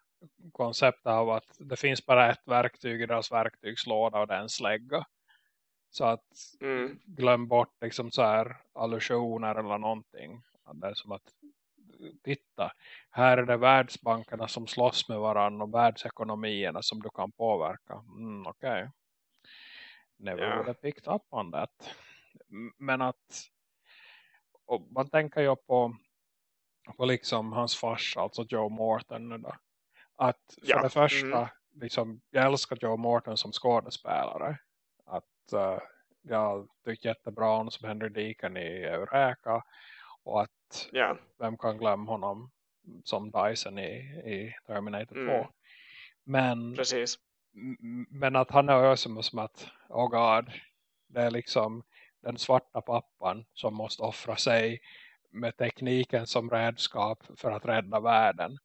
konceptet av att det finns bara ett verktyg i deras verktygslåda och det är en slägga. Så att mm. glöm bort liksom så här allusioner eller någonting. Det är som att titta, här är det världsbankerna som slåss med varandra och världsekonomierna som du kan påverka. Mm, Okej. Okay. Never yeah. would have picked up on that. Men att man tänker ju på, på liksom hans farsa, alltså Joe Morton nu då. Att för ja. det första, mm. liksom, jag älskar Joe Morton som skådespelare. Att uh, jag tycker jättebra om som Henry Deacon i Eureka. Och att yeah. vem kan glömma honom som Dyson i, i Terminator mm. 2. Men, Precis. men att han är som, som att, oh god, det är liksom den svarta pappan som måste offra sig med tekniken som redskap för att rädda världen.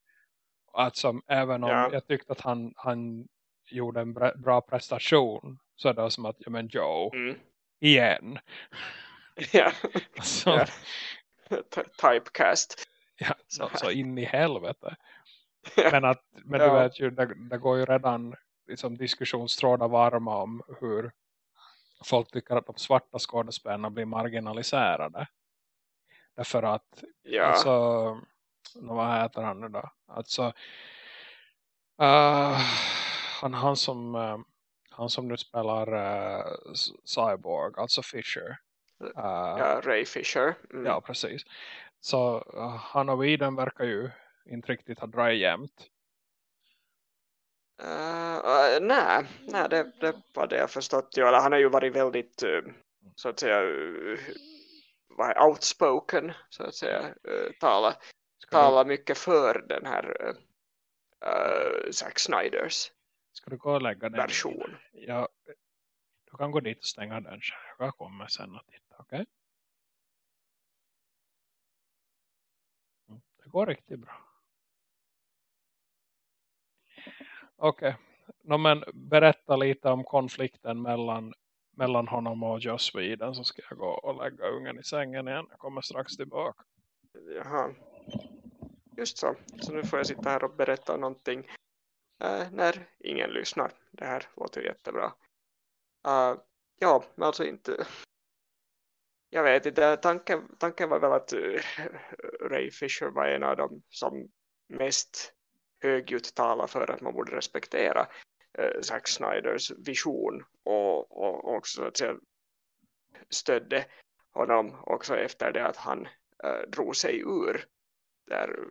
Att som, även om ja. jag tyckte att han, han gjorde en bra prestation så är det som att, ja men Joe, mm. igen. Ja. Så, ja. Typecast. ja, så, så in i helvete. Ja. Men, att, men Ja. du vet ju, det, det går ju redan liksom, diskussionstrådar varma om hur folk tycker att de svarta skådespelarna blir marginaliserade. Därför att Ja. Alltså, vad heter han nu då? Alltså, uh, han, han, som, eh, han som nu spelar uh, Cyborg, alltså Fisher. Uh, ja. ja, Ray Fisher. Mm. precis. Så uh, han och Whedon verkar ju inte riktigt ha dragit jämt. Uh, uh, nej, nej det, det var det jag förstått. Ja, han har ju varit väldigt uh, så att säga uh, vad outspoken så att säga. Uh, tala, tala mycket för den här uh, Zack Snyders ska du gå och lägga den? version. Ja, du kan gå dit och stänga den. Jag kommer sen och titta, okej? Mm, Det går riktigt bra. Okej. No, men berätta lite om konflikten mellan, mellan honom och Joss Sweden så ska jag gå och lägga ungen i sängen igen. Jag kommer strax tillbaka. Jaha. Just så. Så nu får jag sitta här och berätta någonting eh, när ingen lyssnar. Det här låter jättebra. Uh, ja, men alltså inte... Jag vet inte, tanken, tanken var väl att uh, Ray Fisher var en av dem som mest högljutt talar för att man borde respektera Eh, Zack Snyders vision och, och också att säga, stödde honom också efter det att han äh, drog sig ur där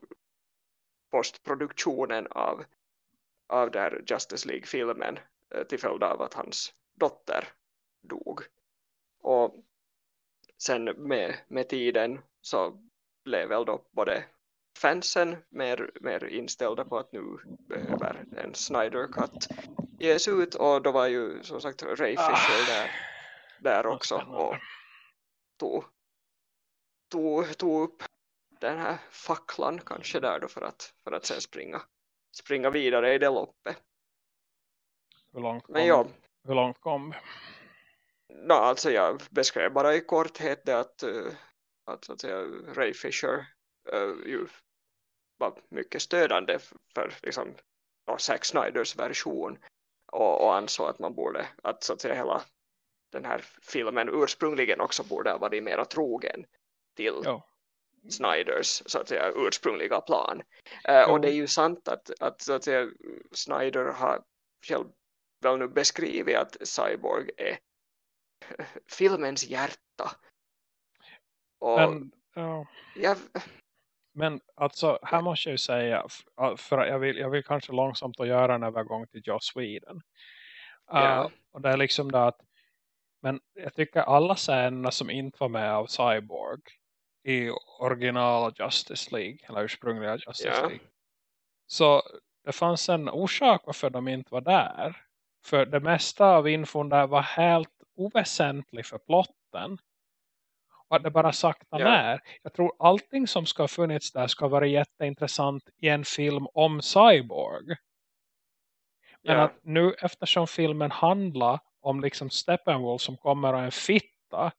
postproduktionen av, av där Justice League-filmen äh, till följd av att hans dotter dog. Och sen med, med tiden så blev väl då både fansen mer, mer inställda på att nu behöver en Snyder Cut ges ut. Och då var ju som sagt Ray Fisher där, där också. och tog, tog, tog upp den här facklan kanske där då för att, för att sen springa, springa vidare i det loppet. Hur långt kom, Men ja, hur långt kom? No, alltså jag beskrev bara i korthet det att, uh, att, att säga, Ray Fisher uh, ju var mycket stödande för, liksom, ja, Zack Snyders version och, och ansåg att man borde, att så att säga hela den här filmen ursprungligen också borde ha varit mera trogen till Jo. Snyders så att säga ursprungliga plan. Uh, Jo. och det är ju sant att, att, så att säga, Snyder har själv väl nu beskrivit att Cyborg är filmens hjärta. Och Men, ja. jag, Men alltså, här måste jag ju säga, för jag vill, jag vill kanske långsamt att göra en övergång till Joss Sweden. Ja. Uh, och det är liksom det att, men jag tycker alla scenerna som inte var med av Cyborg i originala Justice League, eller ursprungliga Justice Ja. League. Så det fanns en orsak varför de inte var där. För det mesta av infon där var helt oväsentlig för plotten. Att det bara sakta Ja. med. Jag tror allting som ska ha funnits där ska vara jätteintressant i en film om Cyborg. Men ja, att nu eftersom filmen handlar om liksom Steppenwolf som kommer och en fitta.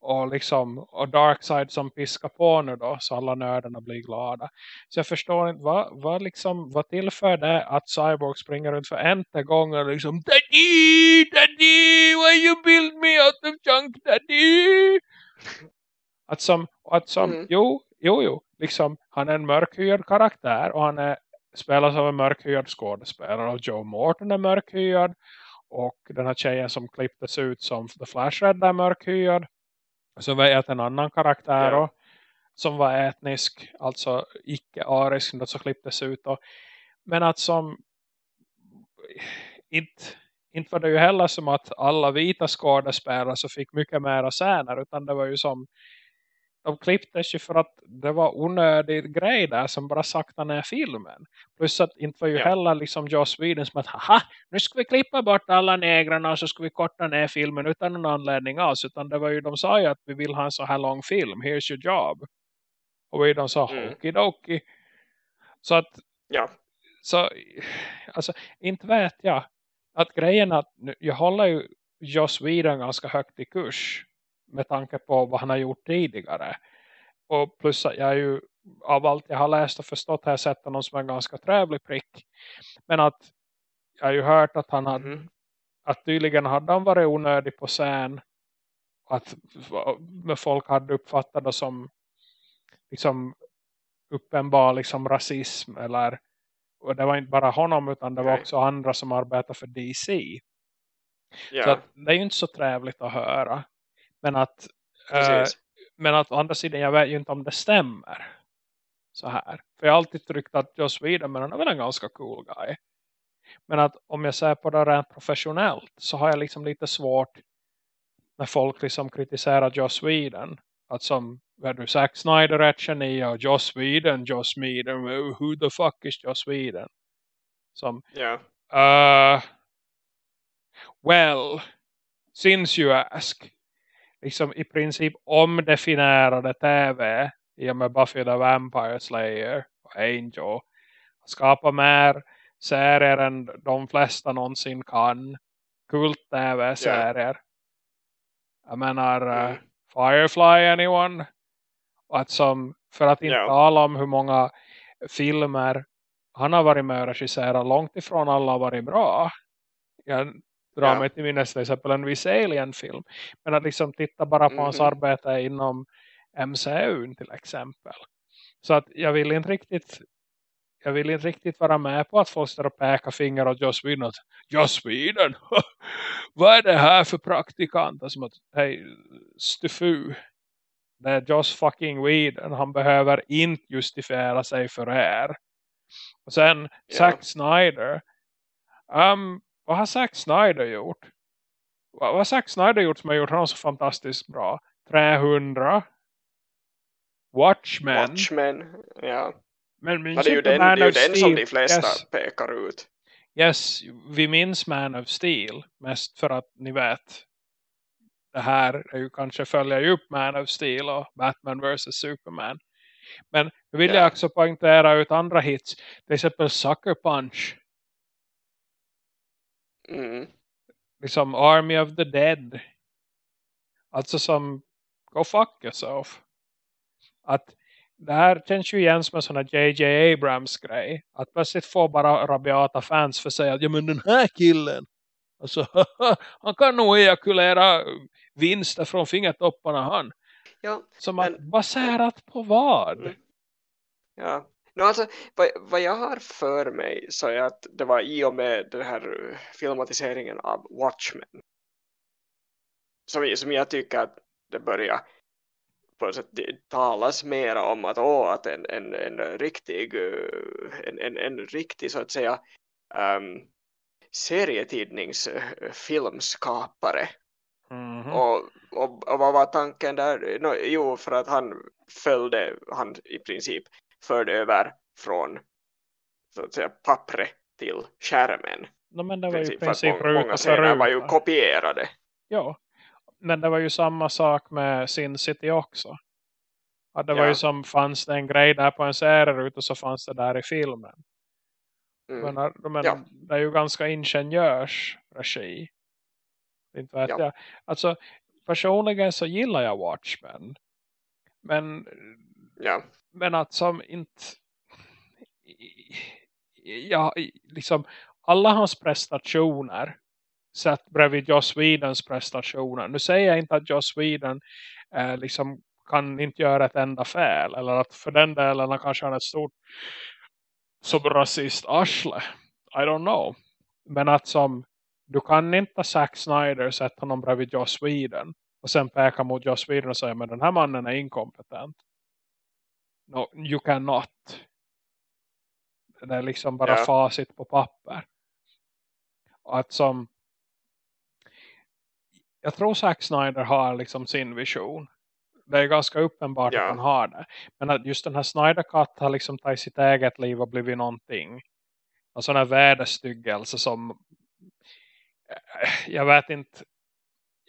Och liksom och Darkseid som piskar på nu då. Så alla nördarna blir glada. Så jag förstår inte. Vad, vad, liksom, vad tillför det att Cyborg springer runt för ente gånger liksom. Daddy! Daddy! Why you build me out of junk daddy? Att som, att som Mm. jo, jo, jo. Liksom, han är en mörkhyad karaktär. Och han är spelas av en mörkhyad skådespelare. Och Joe Morton är mörkhyad. Och den här tjejen som klipptes ut som The Flash Red är mörkhyad. Så var det en annan karaktär Ja. då, som var etnisk, alltså icke-arisk, då så klipptes ut. Då. Men att som inte, inte var det ju heller som att alla vita skådespelare så fick mycket mera scener utan det var ju som de klipptes ju för att det var onödig grej där som bara sakta ner filmen. Plus att inte var ju Ja. heller liksom Joss Whedon som att haha, nu ska vi klippa bort alla negrarna och så ska vi korta ner filmen utan någon anledning alls. Utan det var ju, de sa ju att vi vill ha en så här lång film, here's your job. Och Whedon sa, Mm. okidoki. Så att Ja. så alltså inte vet jag att grejen att nu- jag håller ju Joss Whedon ganska högt i kurs med tanke på vad han har gjort tidigare. Och plus att jag är ju av allt jag har läst och förstått har jag sett honom som en ganska trevlig prick. Men att jag har ju hört att han hade Mhm. att tydligen hade han varit onödig på scen. Att folk hade uppfattat det som liksom uppenbar liksom rasism eller och det var inte bara honom utan det var också andra som arbetar för DC. Så Ja. att, det är ju inte så trevligt att höra. Men att, Precis. men att å andra sidan jag vet ju inte om det stämmer. Så här. För jag har alltid tryckt att Joss Whedon men han är väl en ganska cool guy. Men att om jag ser på det rent professionellt så har jag liksom lite svårt när folk liksom kritiserar Joss Whedon. Att som vad du Zack Snyder är ett geni och Joss Whedon, Joss Whedon, who the fuck is Joss Whedon? Som Ja. Uh, well, since you ask. Liksom i princip omdefinierade tv i och med Buffy the Vampire Slayer och Angel. Skapa mer serier än de flesta någonsin kan. Kult tv-serier. Jag menar uh, Mm. Firefly anyone? Att som, för att inte Ja. tala om hur många filmer han har varit med och regisserat långt ifrån alla har varit bra. Jag drar Ja. mig till minnes till exempel en viss Alien-film. Men att liksom titta bara på hans Mhm. arbete inom MCU till exempel. Så att jag vill inte riktigt jag vill inte riktigt vara med på att folk står och pekar finger åt Joss Whedon. Joss Whedon? Vad är det här för praktikant? Som att, hej, stufu. Det är Joss fucking Whedon. Han behöver inte justifiera sig för er. Och sen Ja. Zack Snyder. Um, vad har Zack Snyder gjort? Vad vad har Zack Snyder gjort som har gjort honom så fantastiskt bra? 300. Watchmen. Watchmen. Ja. Men Ja, det är ju den, det är ju den som de flesta Yes. pekar ut. Yes, vi minns Man of Steel. Mest för att ni vet. Det här är ju kanske följer upp Man of Steel och Batman vs. Superman. Men nu vill Ja. jag också poängtera ut andra hits. Till exempel Sucker Punch. Mm. Liksom Army of the Dead. Alltså som Go fuck yourself. Att det här känns ju igen som en sån här J.J. Abrams grej. Att plötsligt få bara rabiata fans för sig att ja men den här killen. Alltså han kan nog ejakulera vinster från fingertopparna han. Ja, Som Men- att baserat på vad? Mm. ja. No, alltså, vad, vad jag har för mig så är att det var i och med den här filmatiseringen av Watchmen som, som jag tycker att det börjar på något sätt det talas mer om att, åh, att en, en, en riktig en, en, en riktig så att säga um, serietidningsfilmskapare Mhm. och, och, och vad var tanken där? No, jo, för att han följde, han i princip förde över från så att säga pappret till skärmen. No, men det var ju Princip, princip många, många scener var ju kopierade. Ja, men det var ju samma sak med Sin City också. Att det var Ja. ju som fanns det en grej där på en serierut och så fanns det där i filmen. Mm. Men, men Ja. det är ju ganska ingenjörsregi. Inte vet Ja. jag. Alltså personligen så gillar jag Watchmen. Men, Ja, men att som inte ja, liksom alla hans prestationer sett bredvid Joss Whedons prestationer. Nu säger jag inte att Joss Whedon eh, liksom kan inte göra ett enda fel. Eller att för den delen han kanske har ett stort som rasist arsle. I don't know. Men att som du kan inte Zack Snyder sätta honom bredvid Joss Whedon och sen peka mot Joss Whedon och säga men den här mannen är inkompetent. No, you cannot. Det är liksom bara Ja. facit på papper. Och att som jag tror Zack Snyder har liksom sin vision. det är ganska uppenbart Ja. att han har det. Men att just den här Snyder Cut har liksom tagit sitt eget liv och blivit någonting. En sån här väderstyggelse som eh, jag vet inte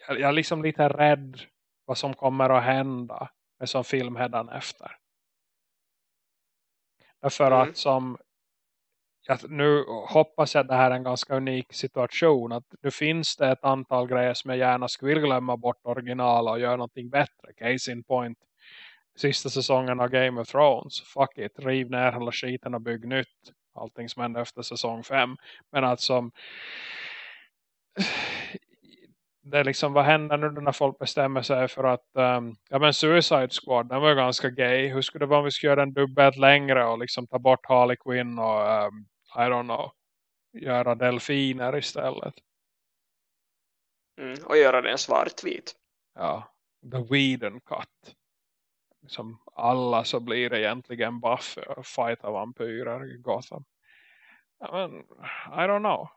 jag, jag är liksom lite rädd vad som kommer att hända med som film efter. Därför Mm. att som jag, nu hoppas jag att det här är en ganska unik situation. Att nu finns det ett antal grejer som jag gärna skulle vilja glömma bort original och göra någonting bättre. Case in point. Sista säsongen av Game of Thrones. Fuck it. Riv ner hela skiten och bygg nytt. Allting som hände efter säsong 5. Men att som det är liksom, vad händer nu när folk bestämmer sig för att um, ja men Suicide Squad, den var ju ganska gay. Hur skulle det vara om vi skulle göra den dubbelt längre och liksom ta bort Harley Quinn och um, i don't know, göra delfiner istället. Mm, och göra den svartvit. Ja, The Whedon Cut. Som alla så blir det egentligen Buffy och fighta vampyrer i Gotham. Ja, men, I don't know.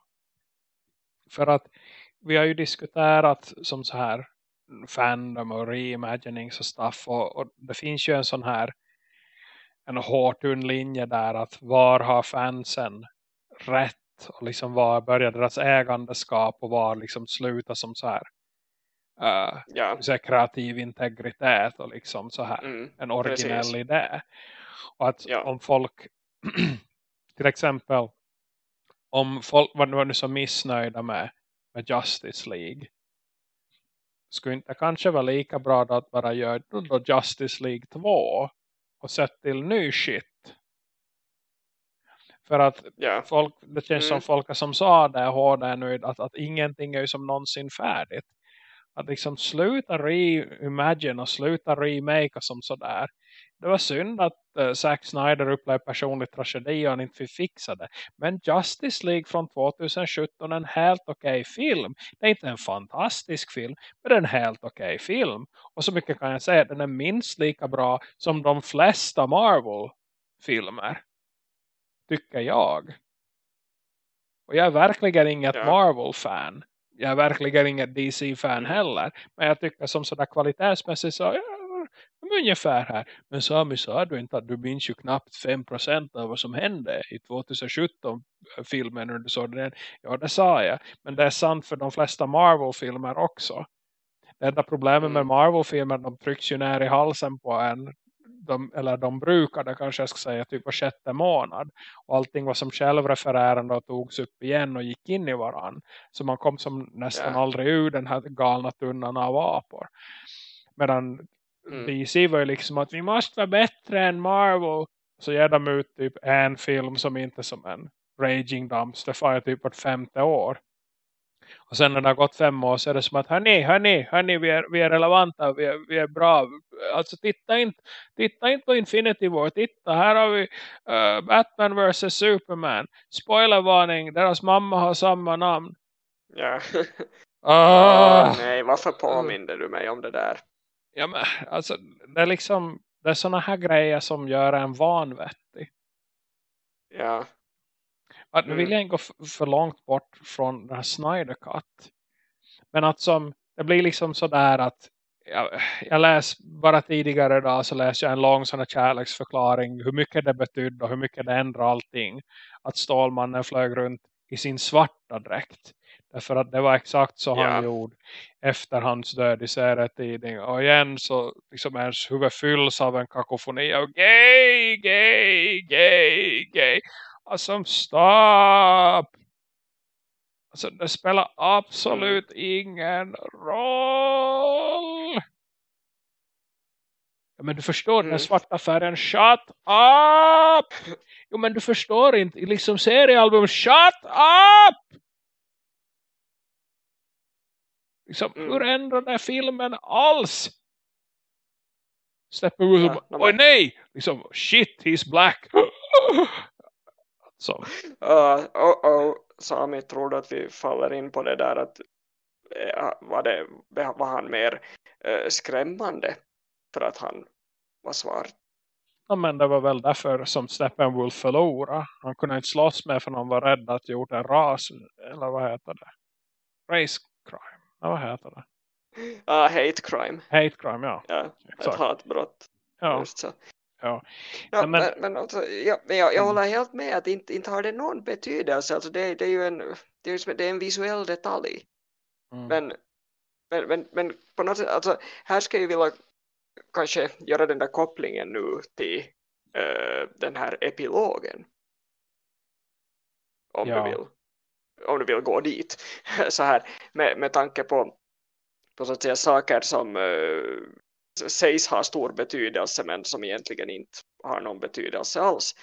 För att vi har ju diskuterat som så här fandom och reimaginings och stuff och, och det finns ju en sån här en hårtunn linje där att var har fansen rätt och liksom var börjar deras ägandeskap och var liksom slutar som så här uh, Ja. så här kreativ integritet och liksom så här Mm, en originell precis. idé. Och att Ja. om folk till exempel om folk var nu, nu så missnöjda med, med Justice League skulle inte kanske vara lika bra att bara göra då Justice League 2 och sätta till ny shit. För att Ja. folk, det känns Mm. som folk som sa det hårdare nu att, att ingenting är ju som någonsin färdigt. Att liksom sluta reimagine och sluta remake och som sådär. Det var synd att uh, Zack Snyder upplevde personlig tragedi och han inte fick fixa det. Men Justice League från 2017 är en helt okej film. Det är inte en fantastisk film, men det är en helt okej film. Och så mycket kan jag säga att den är minst lika bra som de flesta Marvel-filmer. Tycker jag. Och jag är verkligen inget Ja. Marvel-fan. Jag är verkligen inget DC-fan heller. Men jag tycker som sådär kvalitetsmässigt så ja, ungefär här. Men Sami sa du inte att du minns ju knappt 5% av vad som hände i 2017-filmen när du såg den. Ja det sa jag. Men det är sant för de flesta Marvel-filmer också. Det enda problemet med Mm. Marvel-filmer de trycks ju ner i halsen på en. De, eller de brukade kanske jag ska säga typ var sjätte månad. Och allting var som självrefererande och togs upp igen och gick in i varann. Så man kom som nästan Ja. aldrig ur den här galna tunnan av apor. Medan Mm. DC var ju liksom att vi måste vara bättre än Marvel. Så ger de ut typ en film som inte som en Raging Dumpster fire typ vart femte år. Och sen när det har gått fem år så är det som att hörni, hörni, hörni vi är, vi är relevanta, vi är, vi är bra. Alltså titta inte, titta inte på Infinity War, titta här har vi uh, Batman vs Superman. Spoilervarning, deras mamma har samma namn. Ja. Ah! Nej, varför påminner du mig om det där? Ja, men, alltså, det är liksom det är såna här grejer som gör en vanvettig. Ja. Att nu Mm. vill jag inte gå för långt bort från den här Snyder Cut. Men att som, det blir liksom sådär att jag, jag läs bara tidigare idag så läste jag en lång sån här kärleksförklaring hur mycket det betydde och hur mycket det ändrade allting. Att Stålmannen flög runt i sin svarta dräkt. Därför att det var exakt så han gjorde efter hans död i serietidning. Och igen så liksom ens huvud fylls av en kakofoni av gay, gay, gay, gay. Alltså stopp! Alltså det spelar absolut ingen roll. Ja, men du förstår den Mm. svarta färgen. Shut up! Jo men du förstår inte. Liksom seriealbum. Shut up! Liksom, Mm. Hur ändrar den filmen alls? Steppenwolf Ja, ja, Oj nej! Liksom, shit, he's black. Så. Uh, oh, oh, Sami trodde att vi faller in på det där att eh, var, det, var han mer eh, skrämmande för att han var svart. Ja, men det var väl därför som Steppenwolf förlorade. Han kunde inte slåss med för han var rädd att gjort en ras. Eller vad heter det? Race crime. Ja, vad heter det? ah, hate crime. Hate crime, ja. Ja, Exakt. ett hatbrott. Ja, Just så. Ja. Ja, men- men, men, alltså, ja, jag, jag håller helt med att inte, inte har det någon betydelse. Alltså det, det är ju en, det är, det är en visuell detalj. Mm. Men, men, men, men på något sätt, alltså, här ska jag vilja kanske göra den där kopplingen nu till eh, den här epilogen. Om Ja. du vill. Om du vill gå dit. Så här, med, med tanke på, på så att säga, saker som eh, sägs ha stor betydelse men som egentligen inte har någon betydelse alls.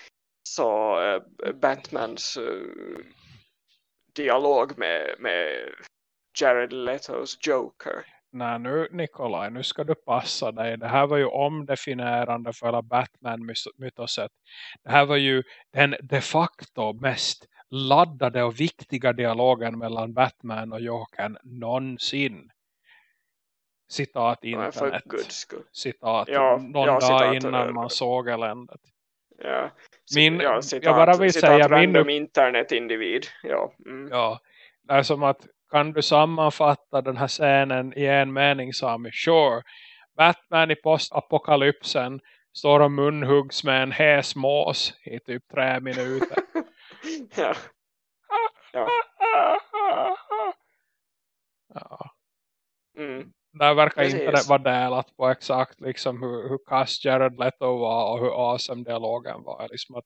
Så äh, Batmans äh, dialog med, med Jared Letos Joker. Nej, nu Nikolaj, nu ska du passa dig. Det här var ju omdefinierande för hela Batman-mytoset. Det här var ju den de facto mest laddade och viktiga dialogen mellan Batman och Jokern någonsin. Citat internet. Citat. Ja, någon ja, dag innan man såg eländet. Ja. Min- ja, jag citat, bara vill citat säga min random upp- internetindivid. Ja. Mm. Ja, det är som att kan du sammanfatta den här scenen i en mening Sami? Sure. Batman i postapokalypsen står och munhuggs med en häs mås i typ tre minuter. ja. Ja. ja. Mm. Där verkar Precis. inte det vara delat på exakt liksom hur, hur kass Jared Leto var och hur awesome dialogen var. Liksom att,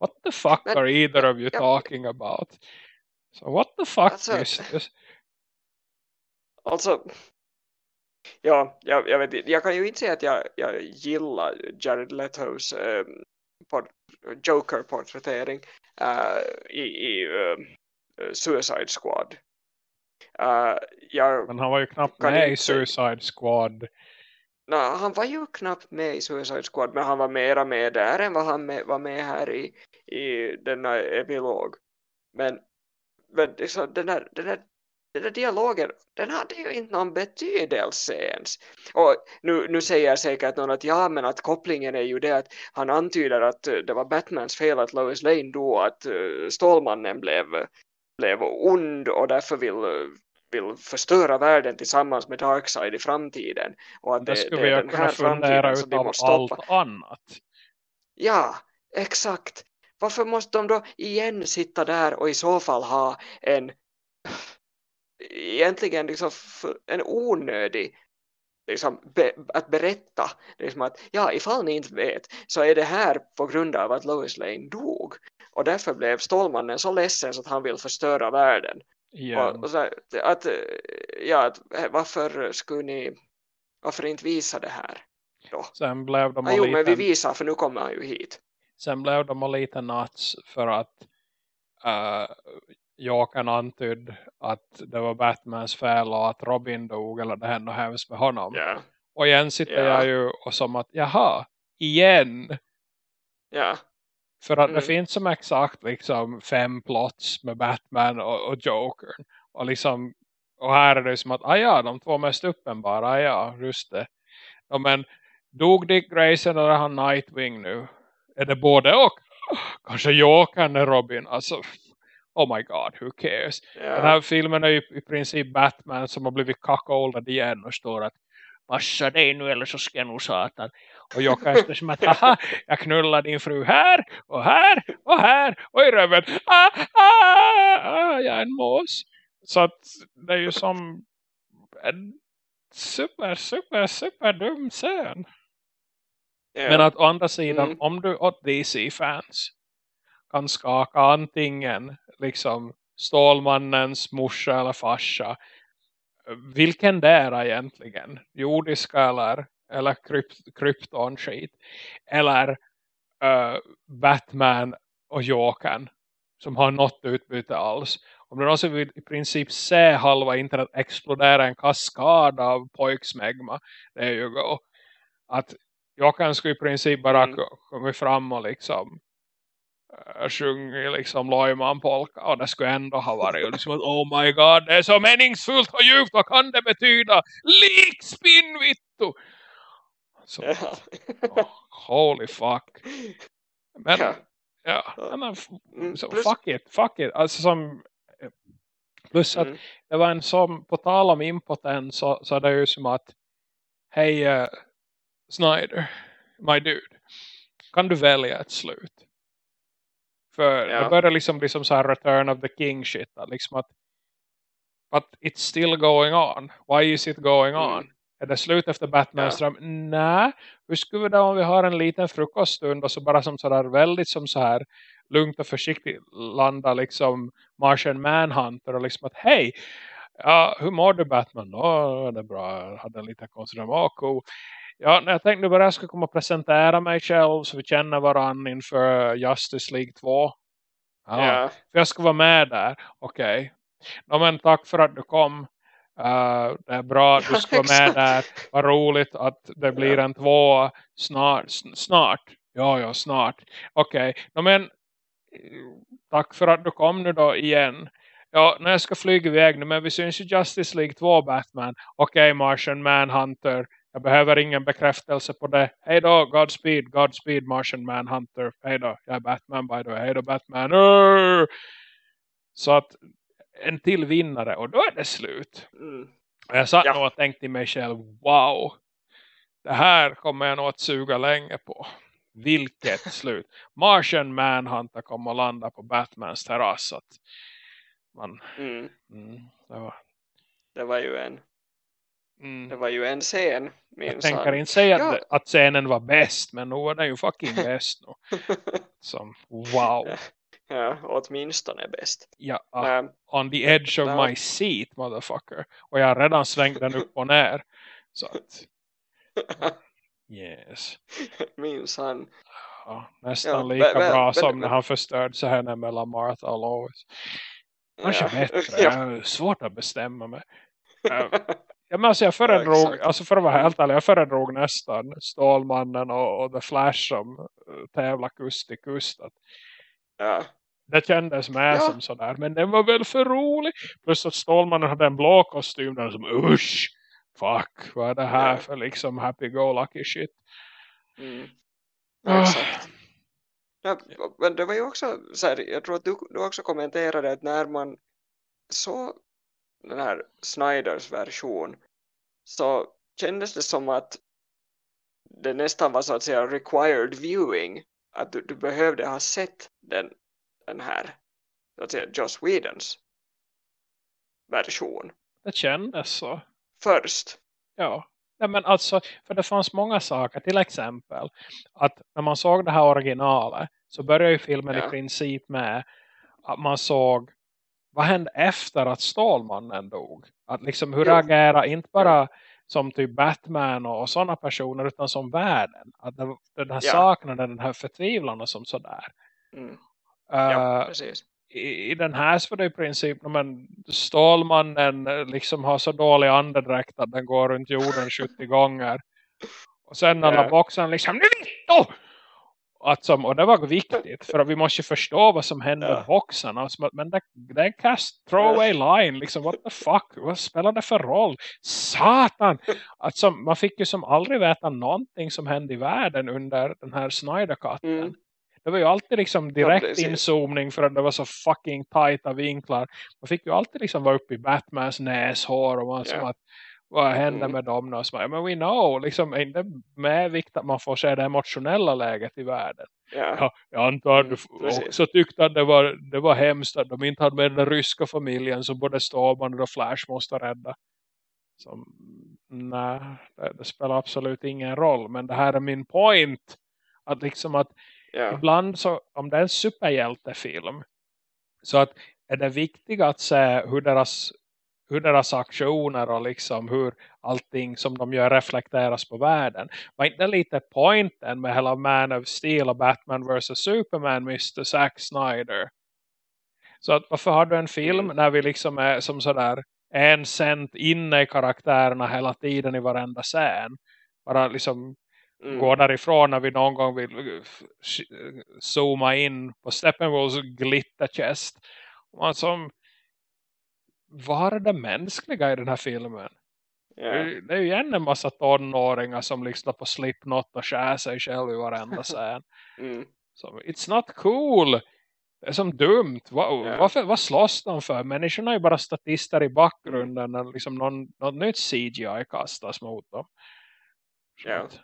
what the fuck Men- are either of you ja. talking about? So what the fuck Alltså- is this? Alltså, ja, jag, jag vet. Jag kan ju inte säga att jag, jag gillar Jared Letos eh, port, Joker-porträttering eh, i, i eh, Suicide Squad. Eh, jag, Men han var ju knappt med i inte- Suicide Squad. nå, han var ju knappt med i Suicide Squad men han var mera med där än vad han med, var med här i, i denna epilog. Men, men liksom, den, där, den, där, den där dialogen, den hade ju inte någon betydelse ens. Och nu, nu säger säkert någon att ja men att kopplingen är ju det att han antyder att det var Batmans fel att Lois Lane då att uh, Stålmannen blev, blev ond och därför vill, vill förstöra världen tillsammans med Darkseid i framtiden. Och att Det det, skulle det vi är ju den här framtiden som vi måste stoppa. allt annat. Ja, exakt. Varför måste de då igen sitta där och i så fall ha en egentligen liksom en onödig liksom, be, att berätta liksom att ja, ifall ni inte vet så är det här på grund av att Lois Lane dog och därför blev Stålmannen så ledsen så att han vill förstöra världen Igen. och, och så, att, ja, att, varför skulle ni varför inte visa det här då? Sen blev de Ah, jo, men vi visar för nu kommer han ju hit sen blev de lite nuts för att uh, Jokern antydde att det var Batmans fel och att Robin dog eller det hände hemskt med honom. ja, Och igen sitter Ja. jag ju och som att, jaha, igen. ja För att Mm. det finns som exakt liksom fem plots med Batman och, och Joker. Och liksom, och här är det som att, ah ja, de två mest uppenbara, ah ja, just det. Ja, men dog Dick Grayson eller han Nightwing nu? Är det både och? Kanske Jokern är Robin? Alltså, oh my god, who cares? Den ja. här filmen är ju i princip Batman som har blivit cuckoldad igen och står att passa dig nu eller så ska jag nog satan. Och jag kanske som att haha, jag knullar din fru här och här och här och i röven. Ah, ah, ah, jag är en mås. Så att det är ju som en super, super, super dum scen. Ja. Men att å andra sidan, Mm. om du åt DC-fans kan skaka antingen liksom Stålmannens morsa eller farsa. Vilken det är egentligen? Jordiska eller, eller krypt, kryptonskit? Eller eh, Batman och Jokern som har något utbyte alls. Om du någonsin vill i princip se halva internet explodera en kaskad av pojksmegma. Det är ju go. Att Jokern skulle i princip bara Mm. ko- kommit fram och liksom uh, sjungit liksom Loiman polka och det skulle ändå ha varit liksom att oh my god det är så meningsfullt och djupt vad kan det betyda likspinn vittu så Ja. oh, holy fuck men Ja. ja, men, Mm, så plus- fuck it fuck it alltså som plus att Mm. det var en som, på tal om impotens så, så är det ju som att hej uh, Snyder, my dude, kan du välja ett slut? För ja. det börjar liksom bli som så här Return of the King shit. Liksom att But it's still going on. Why is it going on? Mm. Är det slut efter Batmans ja. Nej. Hur skulle det om vi har en liten frukoststund och så bara som sådär väldigt som så här lugnt och försiktigt landa liksom Martian Manhunter och liksom att hej, ja, hur mår du Batman? Åh, det är bra, jag hade en liten konstig oh, cool. Ja, jag tänkte bara jag ska komma och presentera mig själv så vi känner varandra inför Justice League 2. Ja, yeah. för jag ska vara med där. Okej. Okay. No, men tack för att du kom. Uh, det är bra att du ska vara med där. Vad roligt att det blir en två snart. Snart. Ja, ja, snart. Okej. Okay. No, men tack för att du kom nu då igen. Ja, när jag ska flyga iväg nu. Men vi syns ju Justice League 2 Batman. Okej, okay, Martian Manhunter. Jag behöver ingen bekräftelse på det. Hej då, Godspeed, Godspeed, Martian Manhunter. Hej då, jag är Batman by the way. Hej då, Batman. Urr! Så att en till vinnare och då är det slut. Mm. Och jag satt ja. nog och tänkte mig själv, wow. Det här kommer jag nog att suga länge på. Vilket slut. Martian Manhunter kommer att landa på Batmans terrass. Att man, mm. Mm, det, var... det var ju en Mm. Det var ju en scen. Jag tänker inte säga ja. att, scenen var bäst. Men nu var den ju fucking bäst. Som, wow. Ja, åtminstone bäst. Ja, um, on the edge of um, my seat, motherfucker. Och jag har redan svängt den upp och ner. Så att... Yes. Minns han. Ja, nästan ja, lika men, bra men, som men, när han förstörde sig henne mellan Martha och Lois. Kanske ja, bättre. Ja. Jag svårt att bestämma mig. Ja, men alltså jag föredrog, ja, alltså för att vara helt ärlig, jag föredrog nästan Stålmannen och, och The Flash som uh, tävlar kust till kust. Att ja. Det kändes med ja. som sådär, men den var väl för rolig. Plus att Stålmannen hade en blå kostym där som, usch, fuck, vad är det här ja. för liksom happy-go-lucky shit. Mm. Ja, exakt. Ja, men det var ju också så här, jag tror att du, du också kommenterade att när man så den här Snyders version så kändes det som att det nästan var så att säga required viewing att du, du behövde ha sett den, den här så att säga Joss Whedons version. Det kändes så. Först. Ja. ja, men alltså för det fanns många saker, till exempel att när man såg det här originalet så började ju filmen ja. i princip med att man såg vad hände efter att Stålmannen dog? Att liksom hur reagerar inte bara som typ Batman och, och sådana personer utan som världen. Att det, den här ja. saknaden, den här förtvivlan och som sådär. Mm. Ja, precis. I, I, den här så var det i princip men Stålmannen eh, liksom har så dålig andedräkt att den går runt jorden 70 gånger. Och sen alla ja. boxarna liksom, nu att som, och det var viktigt för att vi måste förstå vad som händer ja. i boxarna men det, det är cast throwaway line liksom what the fuck vad spelar det för roll satan att som, man fick ju som aldrig veta någonting som hände i världen under den här Snyder-katten mm. Det var ju alltid liksom direkt ja, inzoomning för att det var så fucking tajta vinklar man fick ju alltid liksom vara uppe i Batmans näshår och man yeah. att vad händer mm. med dem då? Så, men we know, liksom, är inte med vikt att man får se det emotionella läget i världen. Yeah. Ja, jag antar att du mm, också tyckte att det var, det var hemskt att de inte hade med den ryska familjen som både Stålman och Flash måste rädda. Som, nej, det, det, spelar absolut ingen roll. Men det här är min point. Att liksom att yeah. ibland så, om det är en superhjältefilm så att är det viktigt att se hur deras hur deras aktioner och liksom hur allting som de gör reflekteras på världen. Var inte lite pointen med hela Man of Steel och Batman vs. Superman Mr. Zack Snyder? Så att, varför har du en film mm. när vi liksom är som sådär en cent inne i karaktärerna hela tiden i varenda scen? Bara liksom mm. går därifrån när vi någon gång vill uh, zooma in på Steppenwolfs glitterchest. Man som var det mänskliga i den här filmen? Yeah. Det är ju igen en massa tonåringar som lyssnar på Slipknot och skär sig själv i varenda scen. mm. Så, it's not cool. Det är som dumt. Va, Ja. varför, vad slåss de för? Människorna är ju bara statister i bakgrunden när liksom någon, något nytt CGI kastas mot dem. Att,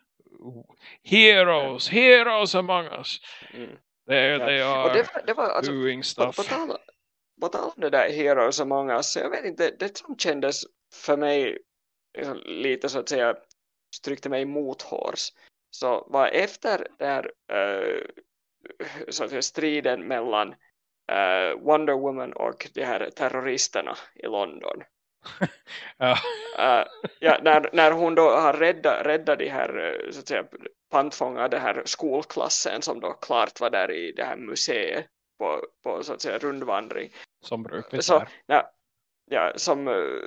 Heroes, heroes among us. Mm. They, Ja. they Och are det var, det var alltså, doing på, stuff. på, tal, på tal om det där Heroes Among Us, jag vet inte, det som kändes för mig liksom, lite så att säga stryckte mig mothårs så var efter där uh, så att säga, striden mellan eh, Wonder Woman och de här terroristerna i London Ja. Eh, ja, när, när hon då har räddat, räddat de här så att säga pantfångar den här skolklassen som då klart var där i det här museet på, på så att säga rundvandring Som brukligt så, ja, ja, som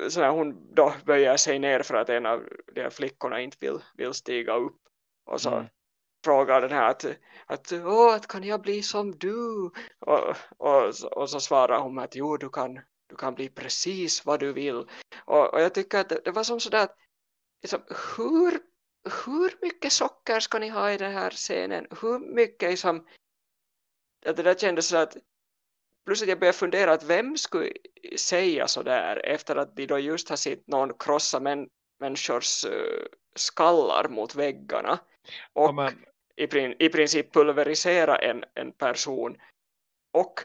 så när hon då böjer sig ner för att en av de här flickorna inte vill, vill stiga upp och så Mm. frågar den här att, att, Åh, att kan jag bli som du och, och, så- och så svarar hon att jo du kan, du kan bli precis vad du vill. Och, och jag tycker att det, det var som sådär att liksom, hur, hur mycket socker ska ni ha i den här scenen? Hur mycket liksom att det där kändes så att plus att jag började fundera att vem skulle säga så där efter att de då just har sett någon krossa män, människors eh, skallar mot väggarna och Ja, i, prin, i princip pulverisera en, en person. Och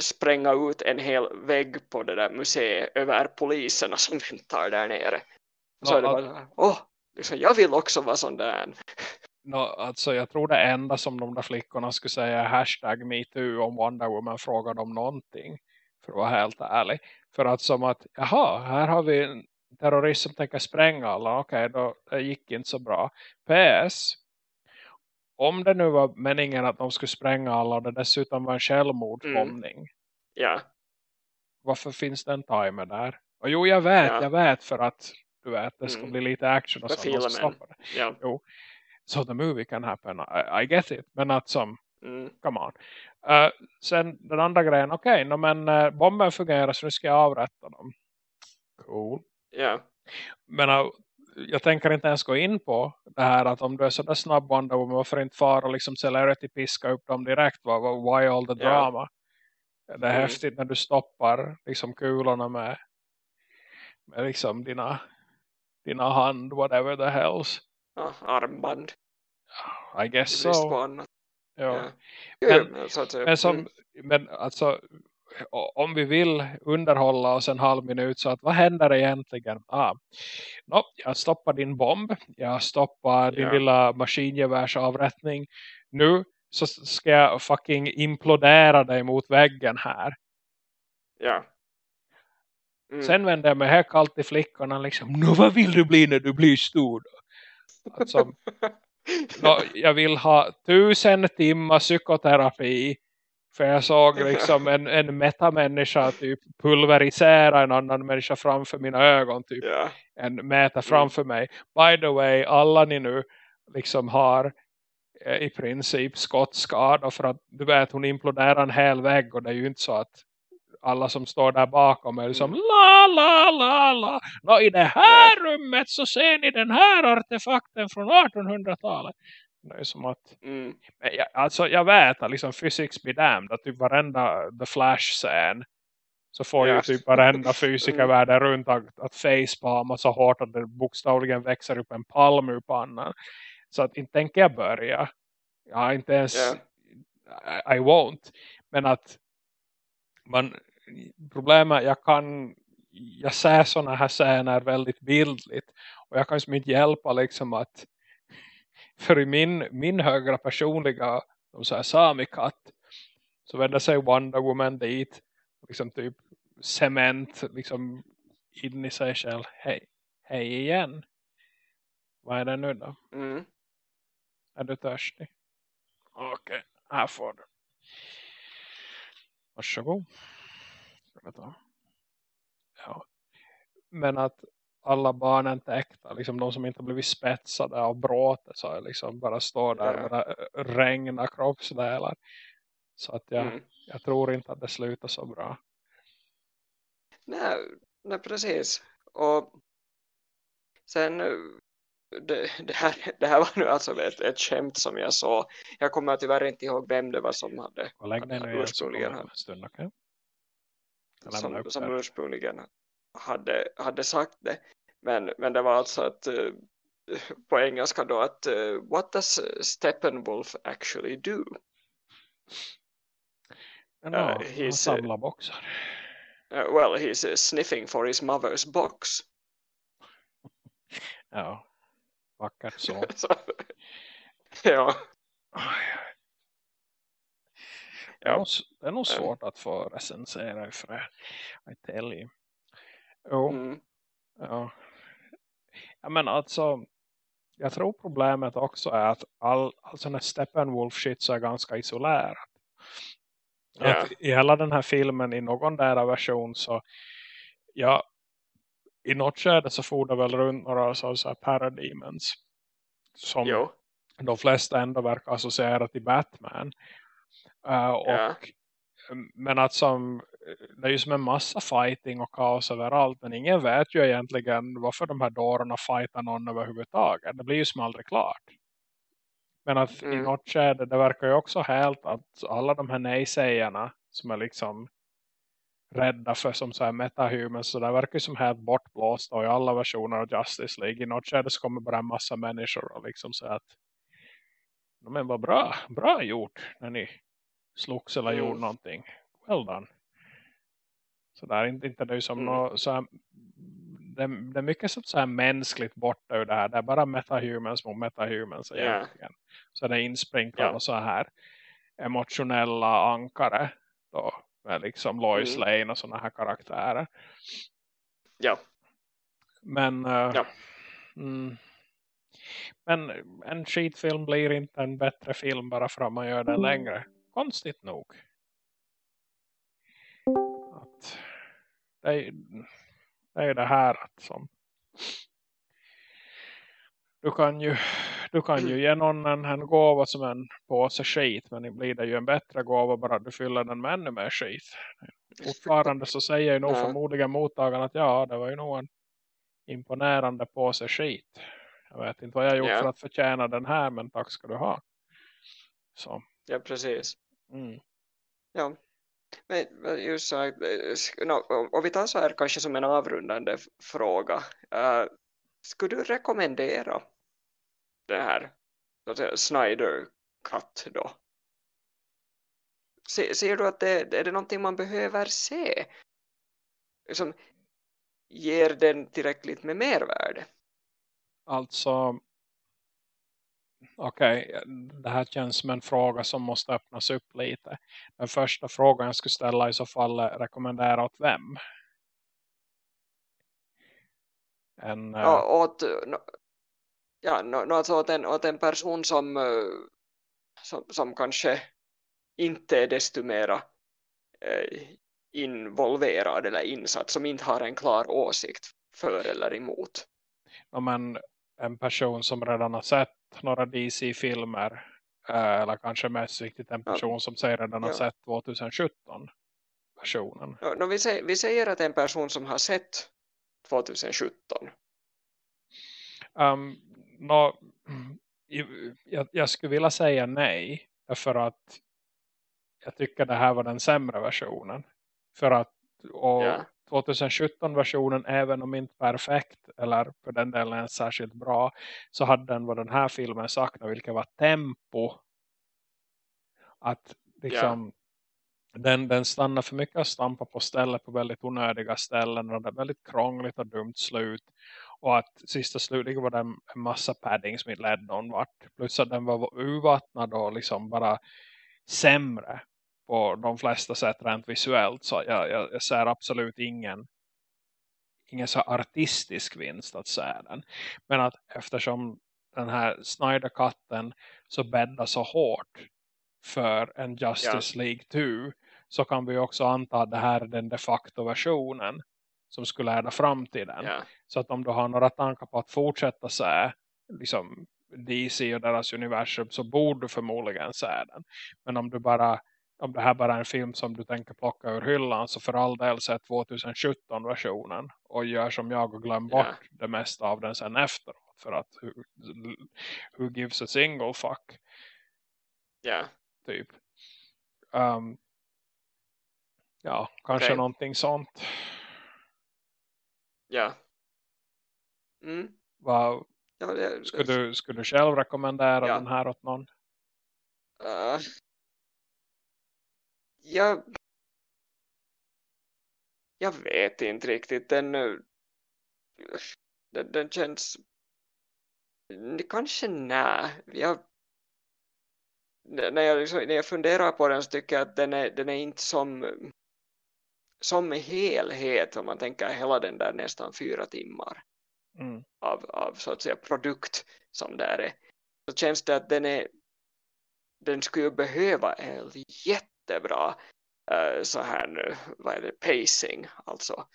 spränga ut en hel vägg på det där museet över poliserna som väntar där nere. Så är det bara åh, liksom, jag vill också vara sån där. no, alltså, jag tror det enda som de där flickorna skulle säga är hashtag MeToo om Wonder Woman frågar dem någonting. För att vara helt ärlig. För att som att, jaha, här har vi en terrorist som tänker spränga alla. Okej, då det gick inte så bra. PS. Om det nu var meningen att de skulle spränga alla och det dessutom var en självmordsbombning. Ja, Varför finns det en timer där? Och jo, jag vet, Ja. jag vet för att du vet, det ska Mm. bli lite action och För så. ja. So the movie can happen. I, I get it. Men att som, Mm, come on. Uh, sen den andra grejen, okej, no, men uh, bomben fungerar så nu ska jag avrätta dem. Cool. ja, Men uh, jag tänker inte ens gå in på det här att om du är sådär snabb Wonder Woman, varför inte fara och liksom celebrity piska upp dem direkt? Why all the Ja. drama? Det är Mm. häftigt när du stoppar liksom kulorna med, med liksom dina, dina hand, whatever the hells. ja, armband, I guess so. Ja. Ja. Men- Jo, men Men, som, mm, men alltså om vi vill underhålla oss en halv minut så att vad händer egentligen? Ah, no, jag stoppar din bomb. Jag stoppar din Ja. lilla maskingevärsavrättning. Nu så ska jag fucking implodera dig mot väggen här. ja. Mm. Sen vänder jag mig här kallt till flickorna liksom. Nå, vad vill du bli när du blir stor då? Alltså, nå, jag vill ha tusen timmar psykoterapi. För jag såg liksom en, en metamänniska typ pulverisera en annan människa framför mina ögon. Typ ja, en meter framför mig. By the way, alla ni nu liksom har eh, i princip skottskada för att du vet hon imploderar en hel vägg och det är ju inte så att alla som står där bakom är liksom la la la la. Nå, I det här rummet så ser ni den här artefakten från 1800-talet. Det är som att mm, men jag, alltså jag vet att liksom physics be damned att typ varenda The Flash-scen så får Ja. ju typ varenda fysiker Mm. världen runt att, att facepalma så hårt att det bokstavligen växer upp en palm ur pannan. Så att inte tänker jag börja. Har inte ens Ja. I, I won't. Men att man, problemet jag kan jag ser sådana här scener väldigt bildligt och jag kan liksom inte hjälpa liksom att för i min, min högra personliga de så här samikatt så vänder sig Wonder Woman dit liksom typ cement liksom in i sig själv hej, hej igen vad är det nu då? mm. Är du törstig? Okej, här får du. Varsågod. Ja. Men att alla barnen täckta, liksom de som inte har blivit spetsade av bråte så liksom bara står där Ja. och bara regna kroppsdelar. Så att jag, Mm. jag tror inte att det slutar så bra. Nej, nej, precis. Och sen, eh, det, det, här, det här var nu alltså ett, ett skämt som jag såg. Jag kommer tyvärr inte ihåg vem det var som hade, Och hade ursprungligen, en stund, lämnar som, som ursprungligen hade, hade sagt det. Men, men det var alltså att uh, på engelska då att uh, what does Steppenwolf actually do? Ja, Uh, han he's, uh, samlar boxar. Uh, well, he's uh, sniffing for his mother's box. Ja, vackert så. Ja, Ja. det är nog svårt att få recensera frö. I tell you. Jo, mm, ja. men alltså, jag tror problemet också är att all, all sån här Steppenwolf shit så är ganska isolerat. Att I hela den här filmen i någon där version så ja, i något skede så får det väl runt några så så här parademons som jo, de flesta ändå verkar associera till Batman. Uh, och, Ja. Men att som, det är ju som en massa fighting och kaos överallt. Men ingen vet ju egentligen varför de här dårarna fightar någon överhuvudtaget. Det blir ju som aldrig klart. Men att i Mm. något skede, det verkar ju också helt att alla de här nej-sägarna som är liksom rädda för som så här metahumans så det verkar ju som helt bortblåsta och i alla versioner av Justice League. I något skede så kommer bara en massa människor och liksom säga att "Ja, men vad bra, bra gjort när ni slogs eller Mm. gjorde någonting. Well done. Så där är inte, inte det som Mm. nå, så här, det, det är mycket så här mänskligt borta ur det här. Det är bara metahumans mot metahumans Ja. egentligen. Så det är insprinklat Ja. och så här emotionella ankare då med liksom Lois Mm. Lane och sådana här karaktärer. ja, Men eh, Ja. mm, men en skitfilm blir inte en bättre film bara för att man gör den längre. Konstigt nog. Att det, är, det är det här att som du kan ju du kan ju ge någon en, en gåva som en påse skit men det blir det ju en bättre gåva bara du fyller den med ännu mer skit. Fortfarande så säger ju nog Ja. förmodligen mottagaren att ja, det var ju nog en imponerande påse skit. Jag vet inte vad jag gjort Ja. för att förtjäna den här men tack ska du ha. Så, ja, precis. mm. Ja. Men just så här, eh, no, om- vi tar så här kanske som en avrundande fråga. Uh, skulle du rekommendera det här Snyder Cut då? Se, ser du att det är det någonting man behöver se? Som ger den tillräckligt med mervärde? Alltså okej, det här känns som en fråga som måste öppnas upp lite. Den första frågan jag skulle ställa i så fall är rekommendera åt vem? En, eh, Ja, åt, no, ja, no, no, alltså åt, en, åt en person som, eh, som, som kanske inte är desto mera eh, involverad eller insatt, som inte har en klar åsikt för eller emot. ja, men en person som redan har sett några DC-filmer eh, eller kanske mest viktigt en Ja. person som säger redan har Ja. sett 2017-versionen. No, no, vi, säger, vi säger att en person som har sett 2017. Um, i- jag, jag skulle vilja säga nej. För att jag tycker det här var den sämre versionen. För att och Ja. 2017-versionen, även om inte perfekt eller för den delen ens särskilt bra, så hade den vad den här filmen saknar, vilket var tempo. Att liksom den, den stannar för mycket att stampa på stället på väldigt onödiga ställen och det är väldigt krångligt och dumt slut. Och att sista slutligen var det en en massa padding som inte ledde någon vart. Plus att den var urvattnad och liksom bara sämre på de flesta sätt rent visuellt. Så jag, jag, jag ser absolut ingen ingen så artistisk vinst att säga den. Men att eftersom den här Snyder-katten så bäddar så hårt för en Justice League 2 så kan vi också anta att det här är den de facto versionen som skulle leda fram till den. Ja. Så att om du har några tankar på att fortsätta se liksom DC och deras universum så borde du förmodligen se den. Men om du bara om det här bara är en film som du tänker plocka ur hyllan så för all del se 2017-versionen och gör som jag och glöm bort det mesta av den sen efteråt. för att who, who gives a single fuck Ja. typ um, ja, kanske Okej. någonting sånt Ja. Mm. Vad, Ja, det, skulle, du, skulle du själv rekommendera den här åt någon? Uh, jag, jag vet inte riktigt. Den, den, den känns kanske nej. Jag, när, jag liksom, när jag funderar på den så tycker jag att den är, den är inte som som helhet om man tänker hela den där nästan fyra timmar Mm. av, av så att säga produkt som där är så känns det att den är den skulle behöva en jättebra eh, så här nu, vad är det, pacing alltså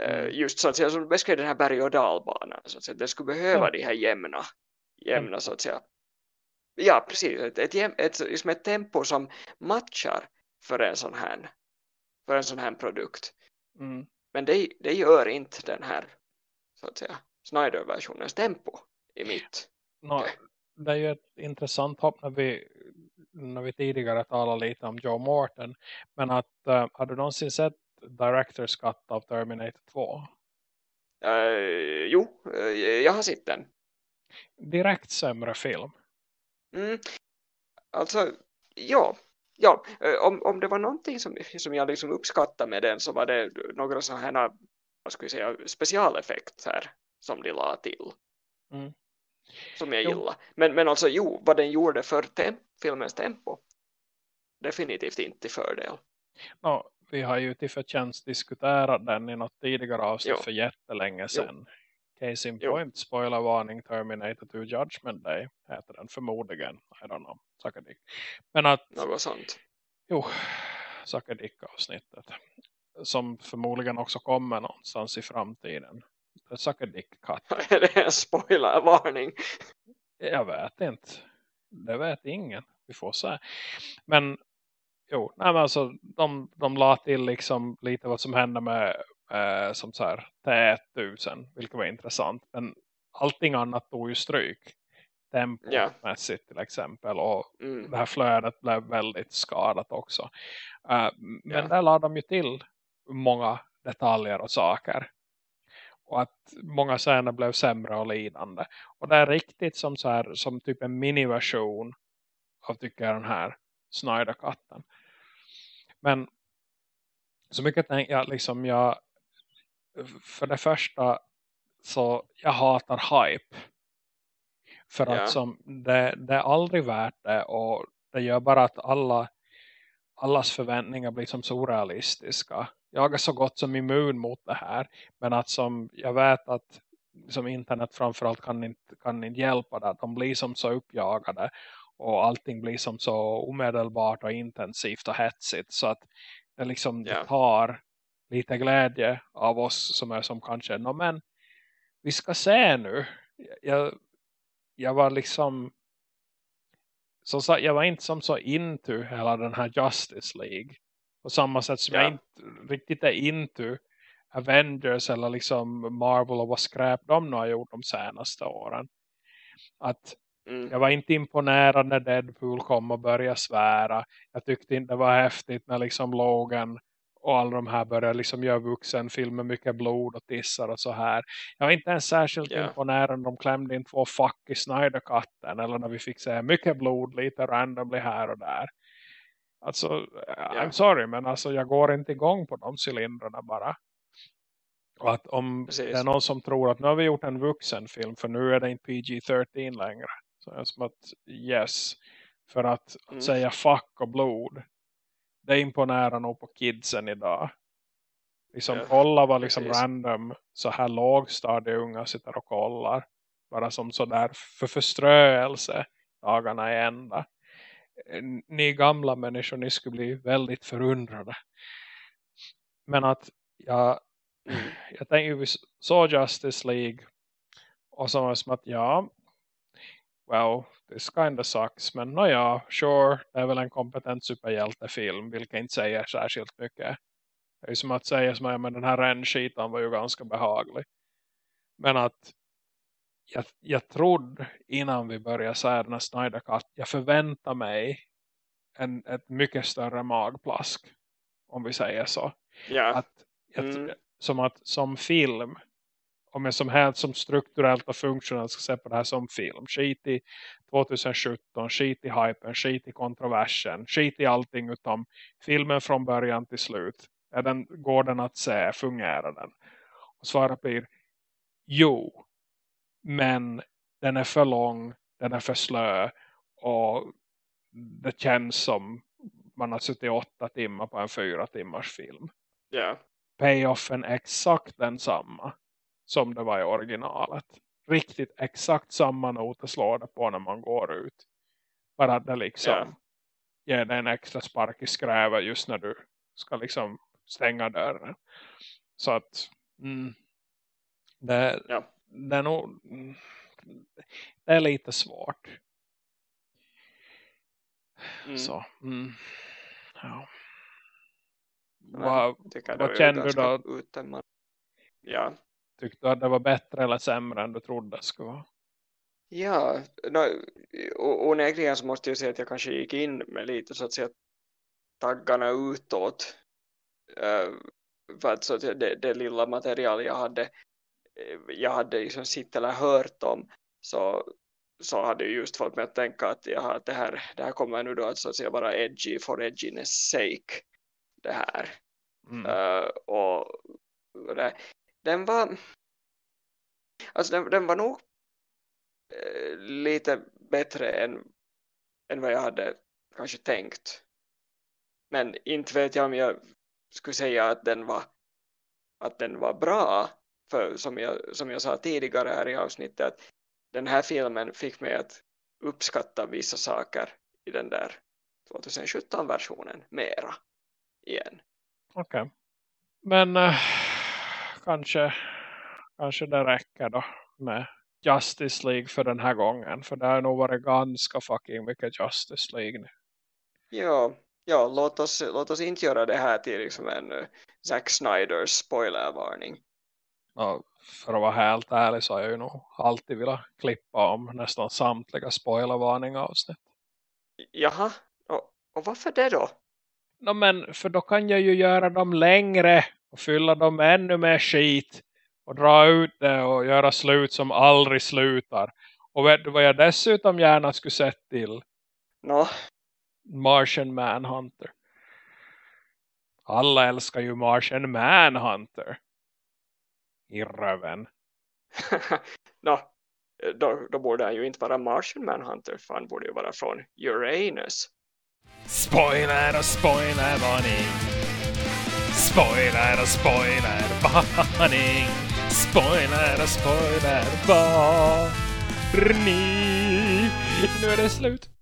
Eh, Mm. just så att säga som beskrev den här berg- och dalbanan så att säga, den skulle behöva Ja. de här jämna jämna Tempo. så att säga ja precis ett, ett, ett, liksom ett tempo som matchar för en sån här för en sån här produkt Mm. men det, det gör inte den här så att säga Snyder-versionens tempo i mitt Nå, Okej. det är ju ett intressant hopp när vi, när vi tidigare talade lite om Joe Morton. Men att, uh, har du någonsin sett Director's Cut av Terminator 2? Eh, jo, eh, jag har sett den Direkt sämre film. Mm. Alltså, ja. ja om, om det var någonting som, som jag liksom uppskattade med den så var det några sådana här vad ska vi säga, specialeffekter som de la till. Mm. Som jag Jo. gillar. Men, men alltså, jo, vad den gjorde för tem filmens tempo. Definitivt inte till fördel. Nå, vi har ju till förtjänst diskuterat den i något tidigare avsnitt Jo. för jättelänge sedan. Case in Jo. point, spoilervarning, Terminator 2 Judgment Day heter den förmodligen. I don't know, suck a dick. Men att Något sånt. Jo, Suck a Dick-avsnittet. Som förmodligen också kommer någonstans i framtiden. Suck a Dick-cut. Är det en spoilervarning? Jag vet inte. Det vet ingen. Vi får se. Men jo, nej men alltså, de, de la till liksom lite vad som hände med eh, som så här T1000. Vilket var intressant. Men allting annat tog ju stryk. Tempomässigt till exempel. Och Mm. det här flödet blev väldigt skadat också. Uh, men Ja. där lade de ju till många detaljer och saker. Och att många scener blev sämre och lidande. Och det är riktigt som, så här, som typ en miniversion av tycker jag den här Snyder-katten. Men så mycket tänker jag liksom jag för det första så jag hatar hype. För Ja. att som det, det är aldrig värt det och det gör bara att alla allas förväntningar blir som så orealistiska. Jag är så gott som immun mot det här. Men att som jag vet att som internet framförallt kan inte, kan inte hjälpa det. De blir som så uppjagade. Och allting blir som så omedelbart och intensivt och hetsigt. Så att det liksom Ja. det tar lite glädje av oss som är som kanske. No, men vi ska se nu. Jag, jag var liksom som sagt, jag var inte som så into hela den här Justice League. På samma sätt som Ja. jag inte riktigt är into Avengers eller liksom Marvel och vad skräp de nu har gjort de senaste åren. Att Mm. jag var inte imponerad när Deadpool kom och började svära. Jag tyckte inte det var häftigt när liksom Logan och alla de här började liksom göra vuxenfilmer mycket blod och tissar och så här. Jag var inte ens särskilt Ja. imponerad när de klämde in två fuck i Snyder-katten. Eller när vi fick se mycket blod lite randomly här och där. Alltså, I'm sorry men alltså jag går inte igång på de cylindrarna bara. Och att om Precis. det är någon som tror att nu har vi gjort en vuxenfilm för nu är det inte PG-13 längre. Så är det som att yes. För att, att Mm. säga fuck och blod. Det imponerar nog på kidsen idag. Liksom Ja, kolla vad liksom precis. random så här lågstadieunga sitter och kollar. Bara som sådär för förströelse dagarna i ända. Ni gamla människor, ni skulle bli väldigt förundrade. Men att jag, Mm. jag tänker vi såg Justice League och så var det som att ja well, this kind of sucks men nåja, sure, det är väl en kompetent superhjältefilm vilket inte säger särskilt mycket det är som att säga som att den här rännskitan var ju ganska behaglig men att jag, jag trodde innan vi började säga den här Snyder Cut, jag förväntar mig en, ett mycket större magplask om vi säger så. Ja. Att, Mm. att, som att som film om jag som helt som strukturellt och funktionellt ska se på det här som film. Skit i 2017, skit i hypen, skit i kontroversen, skit i allting utom filmen från början till slut. Är den, går den att se? Fungerar den? Och svaret blir jo. Men den är för lång, den är för slö och det känns som man har suttit åtta timmar på en fyra timmars film. Ja. Payoffen är exakt densamma som det var i originalet. Riktigt exakt samma noter slår det på när man går ut. Bara att det liksom Ja. ger dig en extra spark i skrävet just när du ska liksom stänga dörren. Så att mm, det, Ja. det är nog mm, det är lite svårt. Mm. Så, mm, ja. Men Vad, vad kände du då? uttömmande. Ja. Tyckte du att det var bättre eller sämre än du trodde det skulle vara? Ja, no, onekligen så måste jag säga att jag kanske gick in med lite så att säga taggarna utåt. Uh, för att, så att det, det lilla material jag hade eh, jag hade liksom sett eller hört om så, så hade jag just fått mig att tänka att, ja, att det, här, det här kommer nu då att, så att säga vara edgy for edginess sake det här. Mm. Och och det, den var alltså den, den var nog eh, lite bättre än, än vad jag hade kanske tänkt. Men inte vet jag om jag skulle säga att den var att den var bra för som jag, som jag sa tidigare här i avsnittet att den här filmen fick mig att uppskatta vissa saker i den där 2017-versionen mera igen. Okej. Men eh, kanske, kanske det räcker då med Justice League för den här gången. För det har nog varit ganska fucking mycket Justice League nu. Ja, ja låt, oss, låt oss inte göra det här till liksom en uh, Zack Snyders spoilervarning. Och för att vara helt ärlig så har jag ju nog alltid velat klippa om nästan samtliga spoilervarningar avsnitt. Jaha, och, och varför det då? No, men för då kan jag ju göra dem längre och fylla dem med ännu mer skit och dra ut det och göra slut som aldrig slutar. Och vet du vad jag dessutom gärna skulle sett till? Nå, Martian Manhunter. Alla älskar ju Martian Manhunter. I röven. Nå då, då borde han ju inte vara Martian Manhunter för han borde ju vara från Uranus. Spoiler och spoiler varning. Spoiler och spoiler varning. Spoiler och spoiler varning. Nu är det slut.